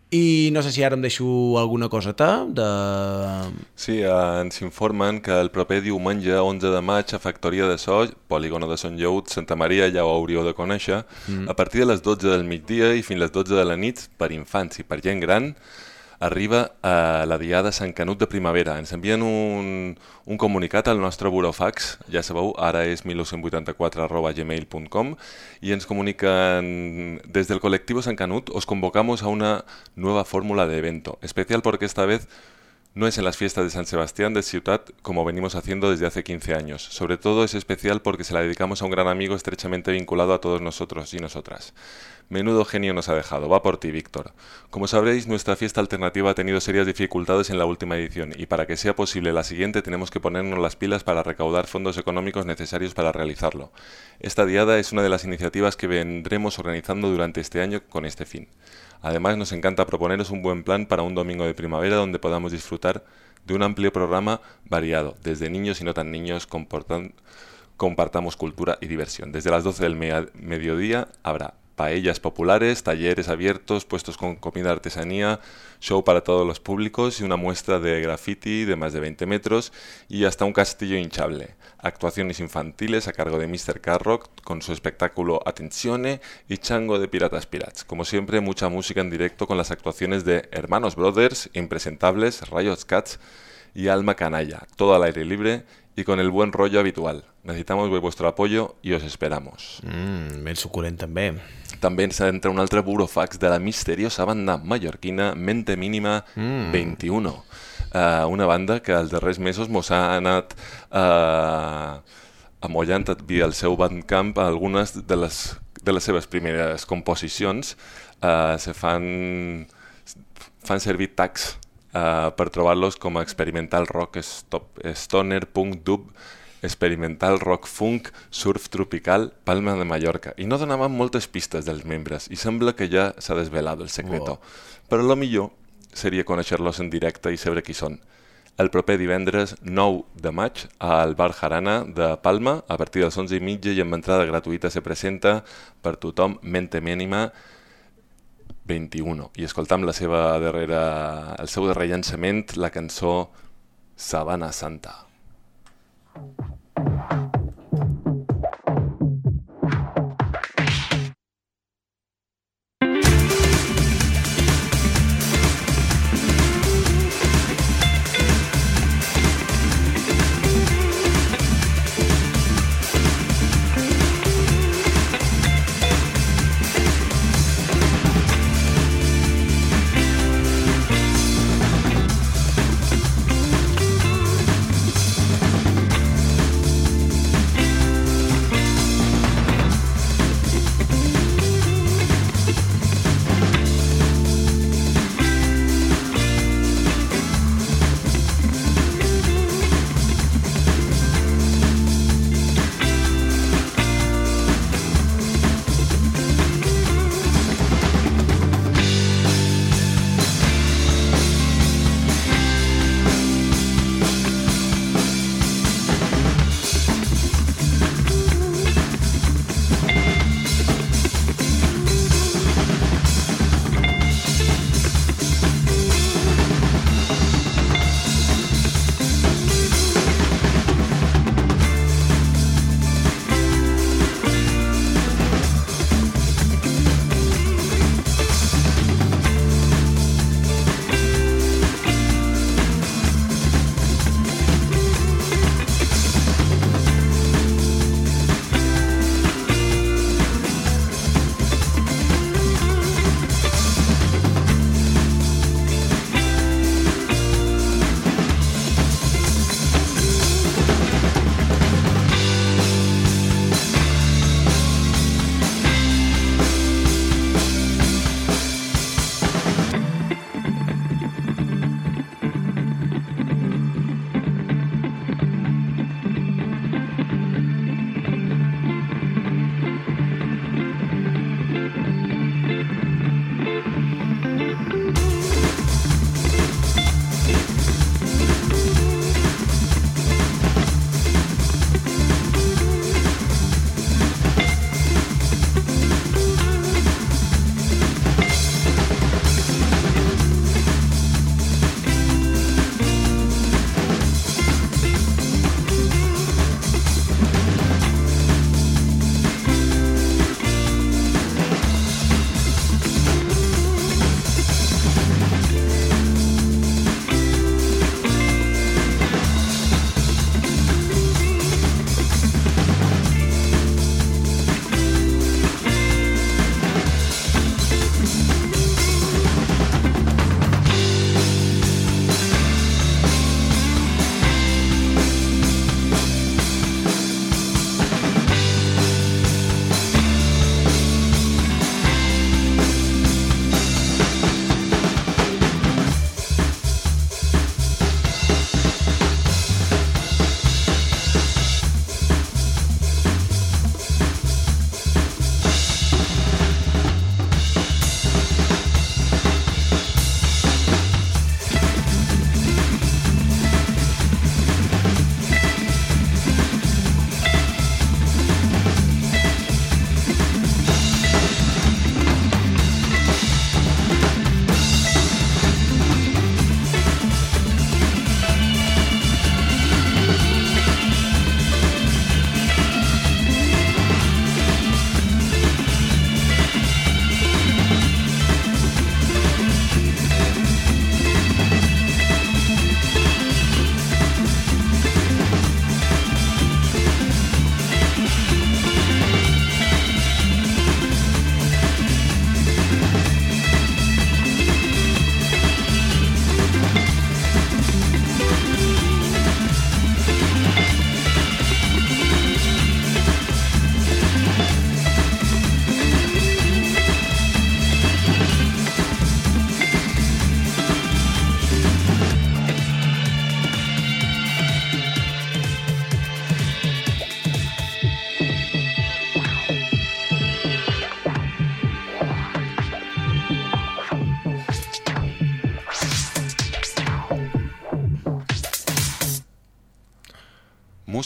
I no sé si ara em deixo alguna coseta de... Sí, eh, ens informen que el proper diumenge 11 de maig a Factoria de So, polígono de Son Lleut, Santa Maria, ja ho hauríeu de conèixer, mm. a partir de les 12 del migdia i fins les 12 de la nit, per infants i per gent gran, arriba a la Diada Sant Canut de Primavera. Ens envien un, un comunicat al nostre burofax, ja sabeu, ara és 1984 arroba gmail.com y ens comunican desde el colectivo San Canut os convocamos a una nueva fórmula de evento, especial porque esta vez no es en las fiestas de San Sebastián de Ciutat como venimos haciendo desde hace 15 años. Sobre todo es especial porque se la dedicamos a un gran amigo estrechamente vinculado a todos nosotros y nosotras. Menudo genio nos ha dejado. Va por ti, Víctor. Como sabréis, nuestra fiesta alternativa ha tenido serias dificultades en la última edición y para que sea posible la siguiente tenemos que ponernos las pilas para recaudar fondos económicos necesarios para realizarlo. Esta diada es una de las iniciativas que vendremos organizando durante este año con este fin. Además, nos encanta proponeros un buen plan para un domingo de primavera donde podamos disfrutar de un amplio programa variado, desde niños y no tan niños, compartamos cultura y diversión. Desde las 12 del mediodía habrá paellas populares, talleres abiertos, puestos con comida artesanía, show para todos los públicos y una muestra de graffiti de más de 20 metros y hasta un castillo hinchable. Actuaciones infantiles a cargo de Mr. Carrock con su espectáculo Atenzione y Chango de Piratas Pirats. Como siempre, mucha música en directo con las actuaciones de Hermanos Brothers, Impresentables, Rayos Cats y Alma Canalla, todo al aire libre y con el buen rollo habitual. Necesitamos vuestro apoyo y os esperamos. Mm, ben suculent també. També ens entra un altre burofax de la misteriosa banda mallorquina Mente Mínima Mm. 21. Uh, una banda que els darrers mesos mos ha anat uh, amollant via el seu bandcamp algunes de les, de les seves primeres composicions. Uh, se fan, fan servir tags uh, per trobar-los com a experimental rock, stop, stoner, punk, dub, experimental rock funk, surf tropical, Palma de Mallorca. I no donaven moltes pistes dels membres i sembla que ja s'ha desvelat el secreto. Però lo millor seria conèixer-los en directe i saber qui són. El proper divendres 9 de maig al Bar Jarana de Palma, a partir de les 11 i mitja i amb entrada gratuïta se presenta per tothom Mente Mínima 21 i escoltam la seva darrera, el seu darrer llançament, la cançó Sabana Santa. Sabana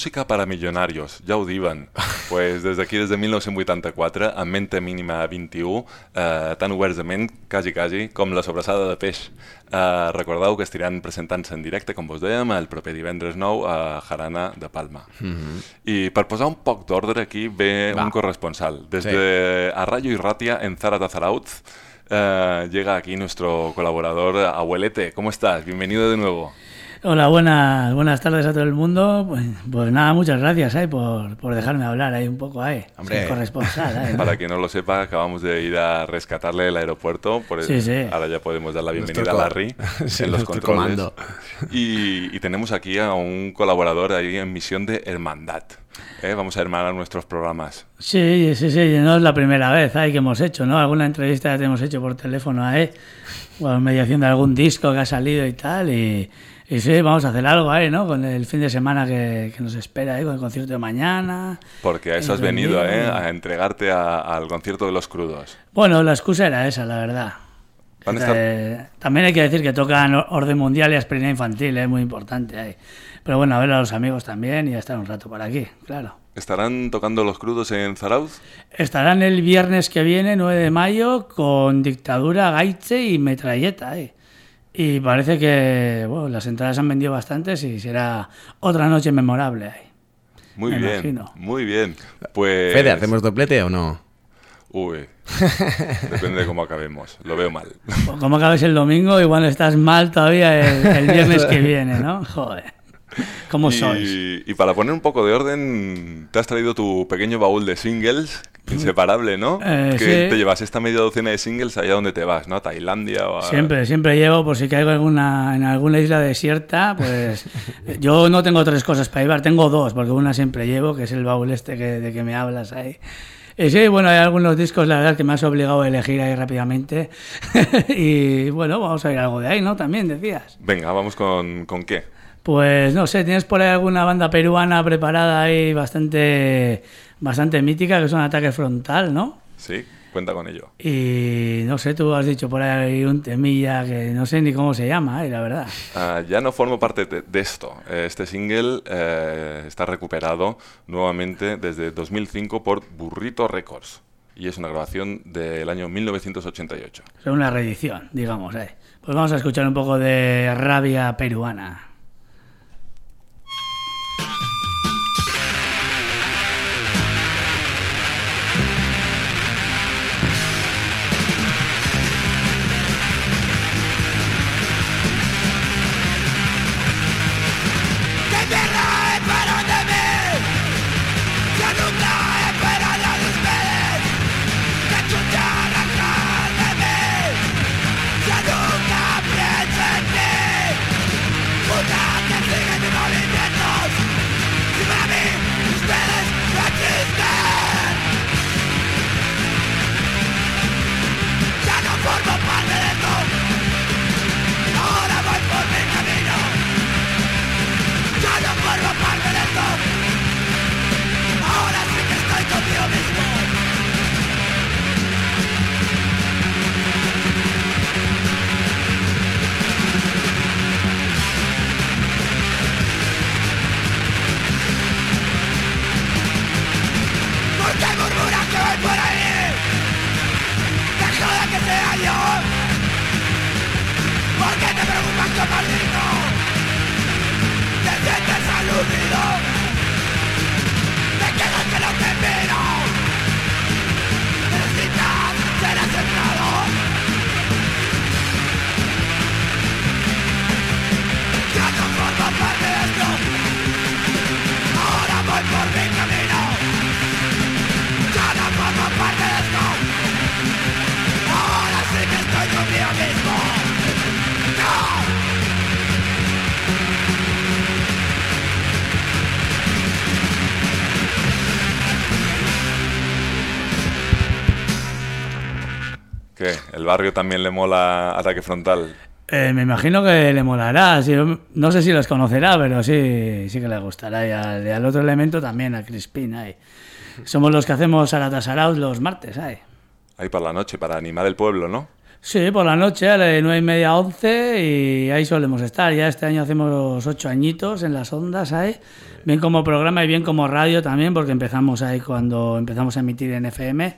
música para millonarios, ja ho diuen. pues des d'aquí, des de 1984, amb mente mínima 21, eh, tan oberts de ment, quasi, quasi, com la sobrassada de peix. Eh, recordeu que estiran presentant-se en directe, com vos dèiem, el proper divendres nou a Jarana de Palma. Mm -hmm. I per posar un poc d'ordre aquí ve Va. un corresponsal. Desde Sí. a Rayo y Ratia en Zárate Zarautz eh, llega aquí nuestro colaborador Abuelete. ¿Cómo estás? Bienvenido de nuevo. Hola, buenas, buenas tardes a todo el mundo. Pues, pues nada, muchas gracias eh, por, por dejarme hablar ahí un poco, eh. Hombre. Corresponsal, eh. Para quien no lo sepa, acabamos de ir a rescatarle el aeropuerto. Por Sí, sí. Ahora ya podemos dar la bienvenida Nuestro a Larry Sí, en los controles. Y, y tenemos aquí a un colaborador ahí en misión de hermandad. ¿eh? Vamos a hermanar nuestros programas. Sí, sí, sí, no es la primera vez eh, que hemos hecho, ¿no? Alguna entrevista que hemos hecho por teléfono, ¿eh? Bueno, mediación de algún disco que ha salido y tal, y, y sí, vamos a hacer algo ahí, ¿no? Con el fin de semana que, que nos espera, ¿eh? Con el concierto de mañana. Porque a eso has El venido. ¿eh? a entregarte a- al concierto de los crudos. Bueno, la excusa era esa, la verdad. Eh, también hay que decir que tocan or- orden mundial y aspirina infantil, es muy importante ahí. Pero bueno, a ver a los amigos también y a estar un rato por aquí, claro. ¿Estarán tocando los crudos en Zarauz? Estarán el viernes que viene, 9 de mayo, con dictadura, gaiche y metralleta. eh. Y parece que bueno, las entradas han vendido bastantes y será otra noche memorable ahí. Muy Me bien, imagino. muy bien. Pues... Fede, ¿hacemos doblete o no? Uy, depende de cómo acabemos. Lo veo mal. Pues Como acabes el domingo, igual estás mal todavía el, el viernes que viene, ¿no? Joder. ¿Cómo sois? Y para poner un poco de orden, te has traído tu pequeño baúl de singles, inseparable, ¿no? Eh, que sí. te llevas esta media docena de singles allá donde te vas, ¿no? A Tailandia o a... Siempre, siempre llevo, por si caigo en alguna, en alguna isla desierta, pues yo no tengo tres cosas para llevar, tengo dos, porque una siempre llevo, que es el baúl este que, de que me hablas ahí. Y sí, bueno, hay algunos discos, la verdad, que me has obligado a elegir ahí rápidamente. y bueno, vamos a ir algo de ahí, ¿no? También decías. Venga, vamos con, con qué. Pues no sé, tienes por ahí alguna banda peruana preparada ahí bastante, bastante mítica, que es un ataque frontal, ¿no? Sí, cuenta con ello. Y no sé, tú has dicho por ahí un temilla que no sé ni cómo se llama, eh, la verdad. Ah, ya no formo parte de, de esto. Eh, Este single eh, está recuperado nuevamente desde 2005 por Burrito Records y es una grabación del año 1988. Es una reedición, digamos. eh. Pues vamos a escuchar un poco de rabia peruana. Barrio también le mola Ataque Frontal? Eh, me imagino que le molará. no sé si los conocerá, pero sí, sí que le gustará. Y al, y al otro elemento también, a Crispin. ahí. Somos los que hacemos Aratasaraut los martes. ahí. Ahí para la noche, para animar el pueblo, ¿no? Sí, por la noche, a las nueve y media a 11, y ahí solemos estar. Ya este año hacemos los ocho añitos en las ondas, ahí. Bien como programa y bien como radio también, porque empezamos ahí cuando empezamos a emitir en FM.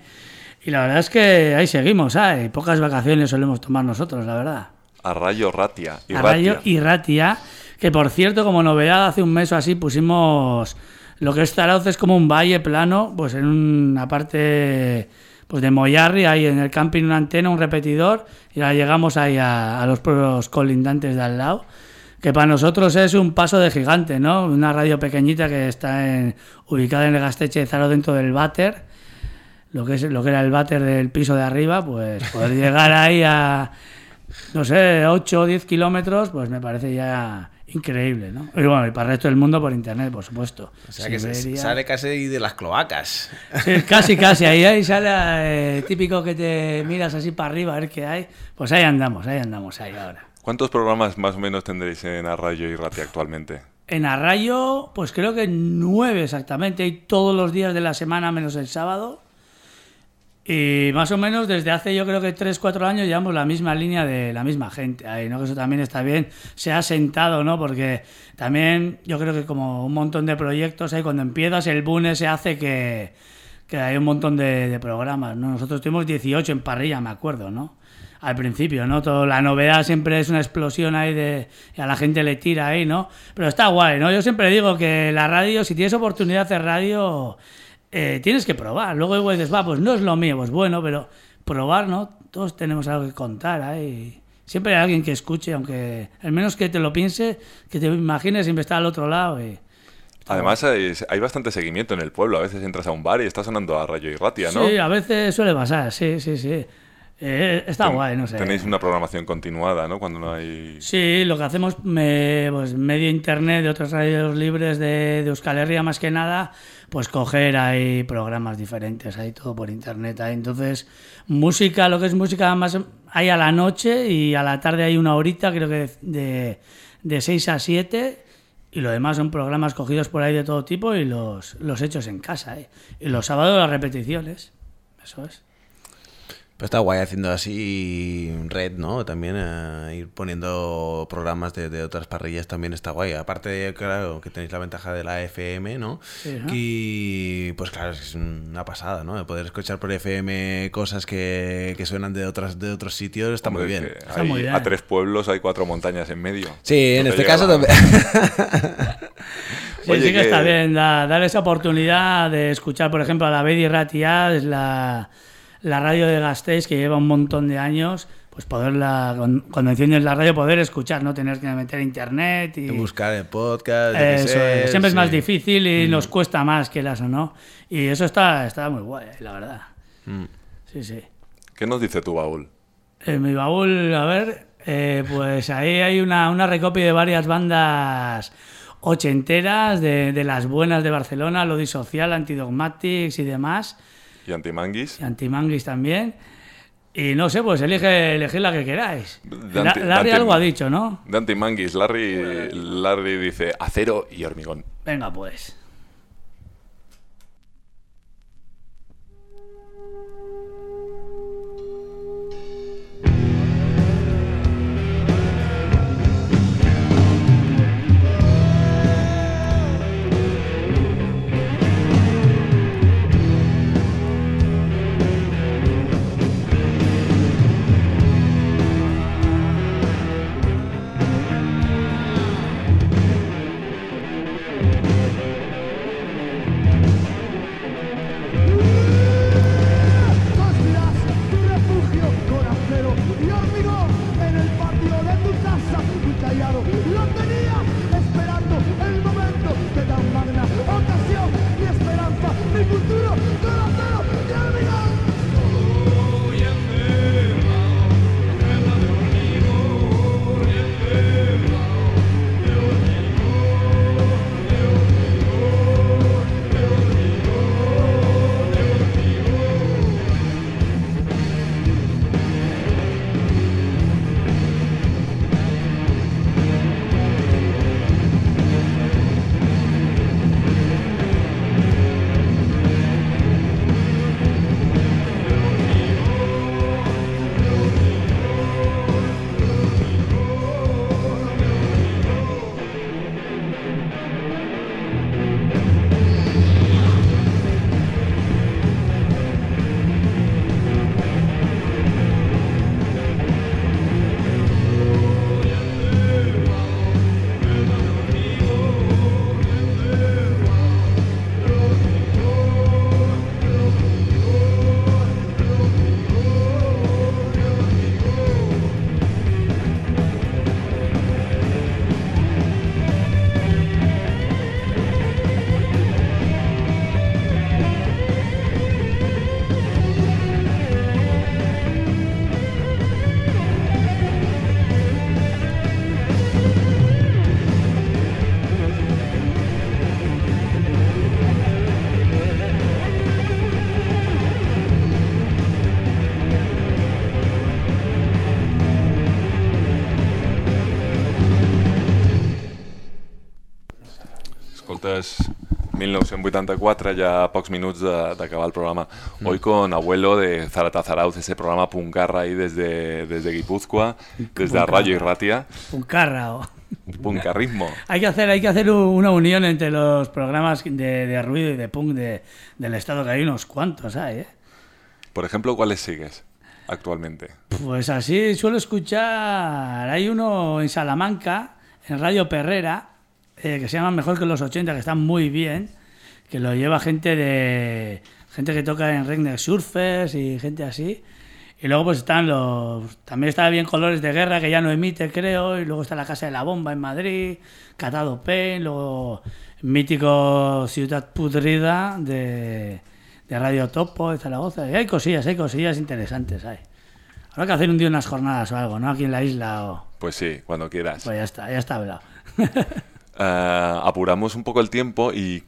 Y la verdad es que ahí seguimos, ¿sabes? Pocas vacaciones solemos tomar nosotros, la verdad. A Rayo Ratia. Y a Rayo Ratia. y Ratia, que por cierto, como novedad, hace un mes o así pusimos lo que es Zarauz es como un valle plano, pues en una parte pues de Moyarri, ahí en el camping una antena, un repetidor, y ahora llegamos ahí a, a los pueblos colindantes de al lado, que para nosotros es un paso de gigante, ¿no? Una radio pequeñita que está en- ubicada en el Gasteche de Zarauz dentro del váter, lo que, es, lo que era el váter del piso de arriba, pues poder llegar ahí a, no sé, 8 o 10 kilómetros, pues me parece ya increíble, ¿no? Y bueno, y para el resto del mundo por internet, por supuesto. O sea que se- sale casi de las cloacas. Sí, casi, casi. Ahí, ahí sale eh, típico que te miras así para arriba a ver qué hay. Pues ahí andamos, ahí andamos, ahí ahora. ¿Cuántos programas más o menos tendréis en A Rayo y Ratia actualmente? En Arrayo, pues creo que nueve exactamente, y todos los días de la semana menos el sábado. Y más o menos desde hace yo creo que 3, 4 años llevamos la misma línea de la misma gente. Ahí, ¿no? Eso también está bien. Se ha sentado, ¿no? Porque también yo creo que como un montón de proyectos ahí, cuando empiezas el boom se hace que, que hay un montón de, programas, ¿no? Nosotros tuvimos 18 en parrilla, me acuerdo, ¿no? Al principio, ¿no? Todo, la novedad siempre es una explosión ahí de... A la gente le tira ahí, ¿no? Pero está guay, ¿no? Yo siempre digo que la radio, si tienes oportunidad de radio, eh, tienes que probar. Luego igual dices, va, pues no es lo mío, pues bueno, pero probar, ¿no? Todos tenemos algo que contar ahí. Siempre hay alguien que escuche, aunque al menos que te lo piense, que te imagines siempre está al otro lado. Y... Además, hay, hay bastante seguimiento en el pueblo. A veces entras a un bar y está sonando A Rayo y Ratia, ¿no? Sí, a veces suele pasar, sí, sí, sí. Eh, está Ten- guay, no sé. Tenéis una programación continuada, ¿no? Cuando no hay... Sí, lo que hacemos, me- pues medio internet de otras radios libres de, de Euskal Herria más que nada, pues coger ahí programas diferentes, ahí todo por internet. ahí. Entonces, música, lo que es música más hay a la noche y a la tarde hay una horita, creo que de, de 6 a 7. Y lo demás son programas cogidos por ahí de todo tipo y los, los hechos en casa. ¿eh? Y los sábados las repeticiones. Eso es. Pero está guay haciendo así red, ¿no? También eh, ir poniendo programas de, de otras parrillas también está guay. Aparte, claro, que tenéis la ventaja de la FM, ¿no? Sí, ¿no? Y pues claro, es una pasada, ¿no? De poder escuchar por FM cosas que, que suenan de otras de otros sitios está muy bien. hay- A tres pueblos hay cuatro montañas en medio. Sí, en No este caso también. Sí, Oye, sí que, está bien, da- dar esa oportunidad de escuchar, por ejemplo, a la Bedi Ratia, es la, la radio de Gasteiz que lleva un montón de años, pues poderla, cuando enciendes la radio, poder escuchar, no tener que meter internet y... Buscar el podcast. Eso sé, siempre es más difícil y Mm. nos cuesta más que las o no. Y eso está, está muy guay, la verdad. Mm. Sí, sí. ¿Qué nos dice tu baúl? En mi baúl, a ver, eh, pues ahí hay una, una recopia de varias bandas ochenteras, de, de las buenas de Barcelona, Lodi Social, Antidogmatics y demás, ¿Y Antimanguis? y Antimanguis también. Y no sé, pues elige, elegid la que queráis. La- Larry algo ha dicho, ¿no? De Antimanguis, Larry, Larry dice acero y hormigón. Venga, pues. 1984, ya a pocs minuts de, de acabar el programa. Hoy con Abuelo de Zaratazarauz, ese programa Puncarra ahí desde, desde Guipúzcoa, desde Arrayo y Ratia. Puncarra. o- Puncarrismo. Hay que hacer, hay que hacer una unión entre los programas de, de ruido y de punk de- del estado, que hay unos cuantos, hay, ¿eh? Por ejemplo, ¿cuáles sigues actualmente? Pues así suelo escuchar. Hay uno en Salamanca, en Radio Perrera, eh, que se llama Mejor que los 80, que está muy bien, que lo lleva gente de gente que toca en Regner Surfers y gente así. Y luego pues están los... También está bien Colores de Guerra, que ya no emite, creo. Y luego está la Casa de la Bomba en Madrid, Catado Pen, luego mítico Ciudad Pudrida de, de Radio Topo de Zaragoza. Y hay cosillas, hay cosillas interesantes, hay. Habrá que hacer un día unas jornadas o algo, ¿no? Aquí en la isla o... Pues sí, cuando quieras. Pues ya está, ya está hablado. Eh, apuramos un poco el tiempo y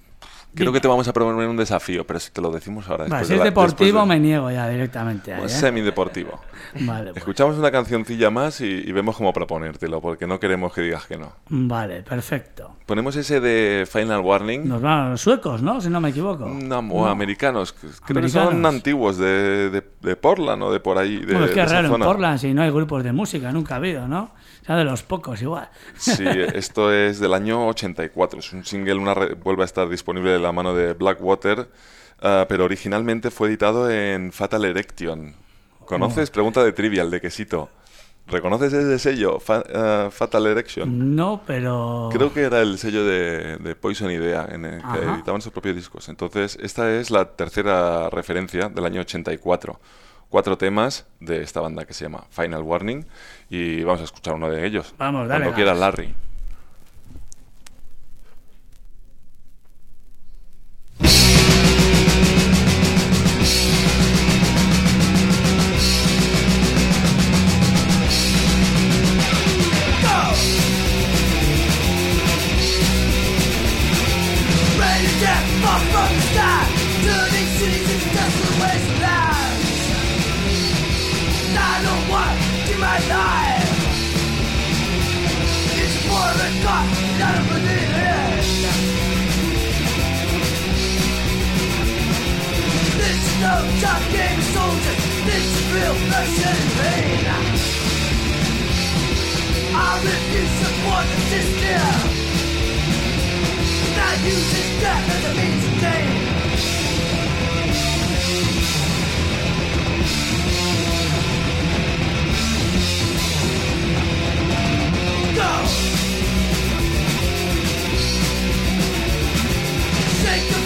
creo que te vamos a proponer un desafío, pero si te lo decimos ahora. Vale, si de es la- deportivo de- me niego ya directamente. ahí, Pues ¿eh? semideportivo. Vale, pues. Escuchamos una cancioncilla más y, y vemos cómo proponértelo, porque no queremos que digas que no. Vale, perfecto. Ponemos ese de Final Warning. Nos van los suecos, ¿no? Si no me equivoco. No, americanos. que- Creo que son antiguos de, de, de Portland o de por ahí. De, Bueno, es que de es raro en. Portland si no hay grupos de música, nunca ha habido, ¿no? Sea, de los pocos igual. Sí, esto es del año 84. Es un single, una vuelve a estar disponible de la mano de Blackwater, ah, pero originalmente fue editado en Fatal Erection. ¿Conoces? Pregunta de Trivial, de Quesito. ¿Reconoces ese sello, Fa- ah, Fatal Erection? No, pero... Creo que era el sello de, de Poison Idea, en el que editaban sus propios discos. Entonces, esta es la tercera referencia del año 84. Cuatro temas de esta banda que se llama Final Warning y vamos a escuchar uno de ellos. Vamos, dale, Cuando gas. quiera, Larry. Ready to death, fall from the sky, turning cities into desolate wastelands. I don't want in my life. It's more a god that I believe in. This is no job game, soldiers. This is real flesh and pain. I refuse to support the system. Not using death as a means of gain.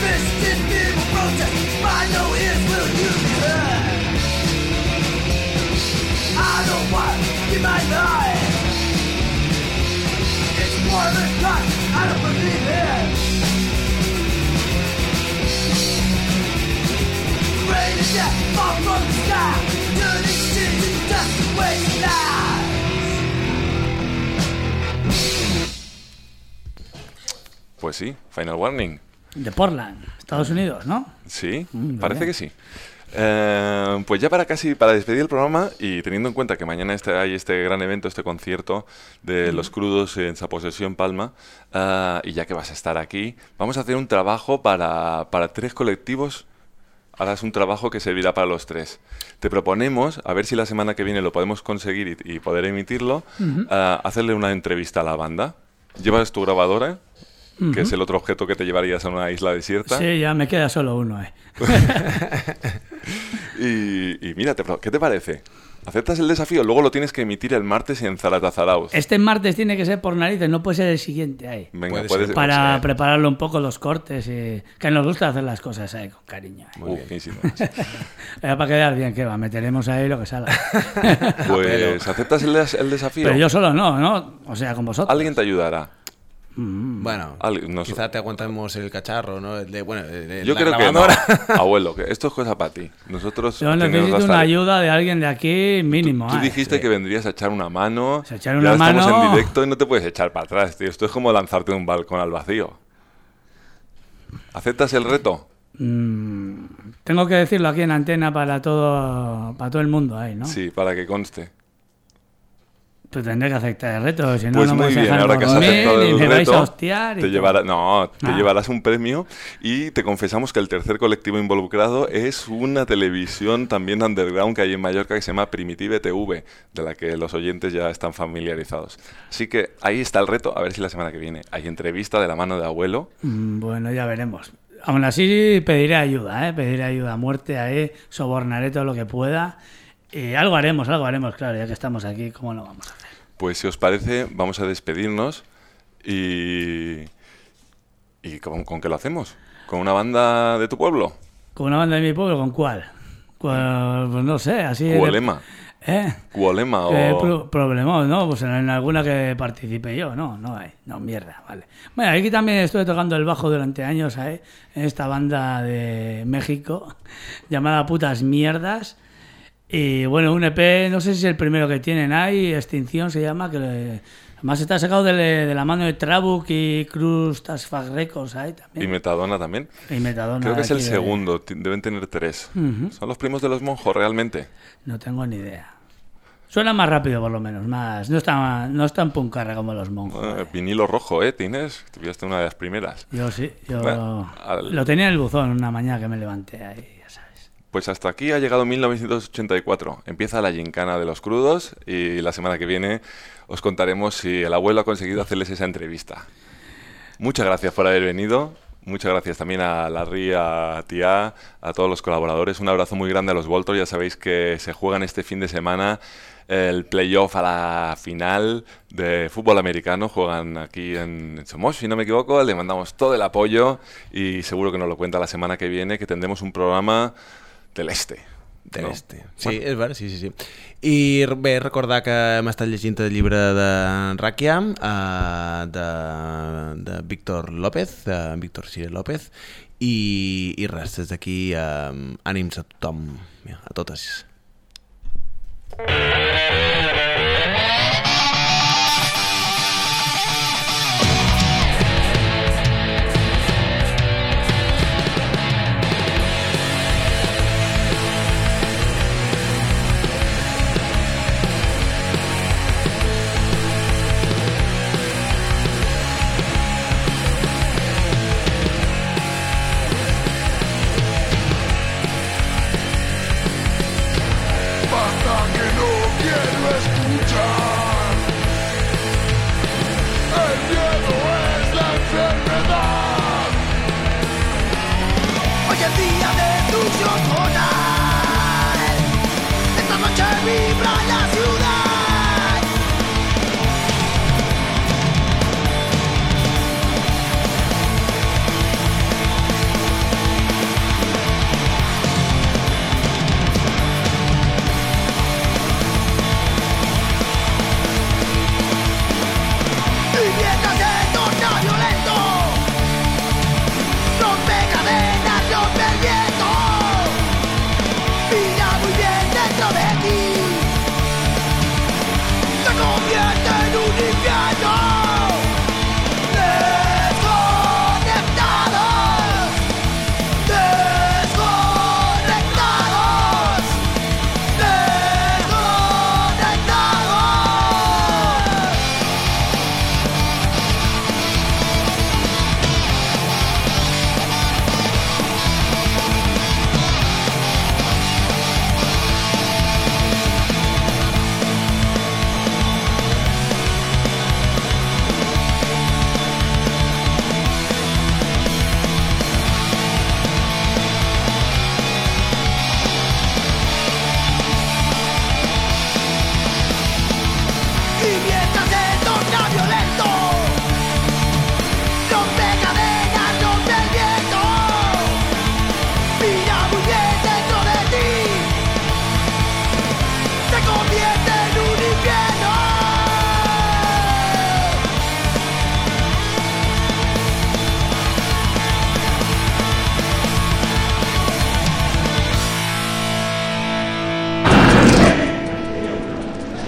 In protest. Find no ears, will you? I don't want my. It's I don't believe in. Rain and death fall from the sky. Pues sí, Final Warning. De Portland, Estados Unidos, ¿no? Sí, Mm, parece que sí. Eh, pues ya para casi para despedir el programa y teniendo en cuenta que mañana este, hay este gran evento, este concierto de los crudos en esa posesión Palma, eh, y ya que vas a estar aquí, vamos a hacer un trabajo para, para tres colectivos. Ahora es un trabajo que servirá para los tres. Te proponemos, a ver si la semana que viene lo podemos conseguir y, y poder emitirlo, eh, hacerle una entrevista a la banda. Llevas tu grabadora, que es el otro objeto que te llevarías a una isla desierta. Sí, ya me queda solo uno, eh. Y, y mira, ¿qué te parece? ¿Aceptas el desafío? Luego lo tienes que emitir el martes en Zaratazarauz. Este martes tiene que ser por narices, no puede ser el siguiente ahí. Venga, Puede puedes... ser. Para prepararlo un poco los cortes y que nos gusta hacer las cosas ahí con cariño. eh. Muy Era para quedar bien, que va, meteremos ahí lo que salga. Pues, ¿aceptas el, des- el desafío? Pero yo solo no, ¿no? O sea, con vosotros. Alguien te ayudará. Bueno, Al- nos- quizá te aguantemos el cacharro, ¿no? De, bueno, de- de Yo la creo grabadora. que no. Abuelo, que esto es cosa para ti. Nosotros Yo necesito una ayuda de alguien de aquí mínimo. Tú eh. dijiste que vendrías a echar una mano. echar y una Estamos mano. en directo y no te puedes echar para atrás, tío. Esto es como lanzarte de un balcón al vacío. ¿Aceptas el reto? Mm, tengo que decirlo aquí en antena para todo, para todo el mundo ahí, ¿no? Sí, para que conste. Pues tendré que aceptar el reto, si no, Pues no me muy bien, ahora que has aceptado el vais a reto, hostiar. te llevará, no, te Ah. llevarás un premio y te confesamos que el tercer colectivo involucrado es una televisión también underground que hay en Mallorca que se llama Primitive TV, de la que los oyentes ya están familiarizados. Así que ahí está el reto, a ver si la semana que viene hay entrevista de la mano de abuelo. Mm, Bueno, ya veremos. Aún así pediré ayuda, ¿eh? pediré ayuda a muerte, ahí, sobornaré todo lo que pueda. Y algo haremos, algo haremos, claro, ya que estamos aquí, ¿cómo lo vamos a hacer? Pues si os parece, vamos a despedirnos y... ¿Y con, con qué lo hacemos? ¿Con una banda de tu pueblo? ¿Con una banda de mi pueblo? ¿Con cuál? Cuál, Pues no sé, así... de- Cuolema. ¿Eh? Cuolema ¿Qué o... pro- problemas? No, pues en, en alguna que participe yo, no, no hay, no, mierda, vale. Bueno, aquí también estuve tocando el bajo durante años, ¿eh? En esta banda de México llamada Putas Mierdas. Y bueno, un EP, no sé si es el primero que tienen ahí, Extinción se llama, que le- además está sacado de, de la mano de Trabuc y Cruz Tasfag Records ahí Y también. Metadona también. Y Metadona Creo que es el de- segundo, deben tener tres. ¿Son los primos de los monjos realmente? No tengo ni idea. Suena más rápido por lo menos, más. No está, no es tan puncarra como los monjos. Ah, vinilo rojo, ¿eh? ¿Tienes? Tuviste una de las primeras. Yo sí, yo Bueno, al- lo tenía en el buzón una mañana que me levanté ahí. Pues hasta aquí ha llegado 1984. Empieza la gincana de los crudos y la semana que viene os contaremos si el abuelo ha conseguido hacerles esa entrevista. Muchas gracias por haber venido. Muchas gracias también a Larry, a Tia, a todos los colaboradores. Un abrazo muy grande a los Voltors. Ya sabéis que se juegan este fin de semana el playoff a la final de fútbol americano. Juegan aquí en Somos, si no me equivoco. Le mandamos todo el apoyo y seguro que nos lo cuenta la semana que viene, que tendremos un programa del este. De no? Sí, és vera, sí, sí, sí. I bé, recordar que hem estat llegint el llibre de Ràquia, uh, de, de Víctor López, de Víctor Cire López, i, i res, des d'aquí uh, ànims a tothom, a totes. Basta que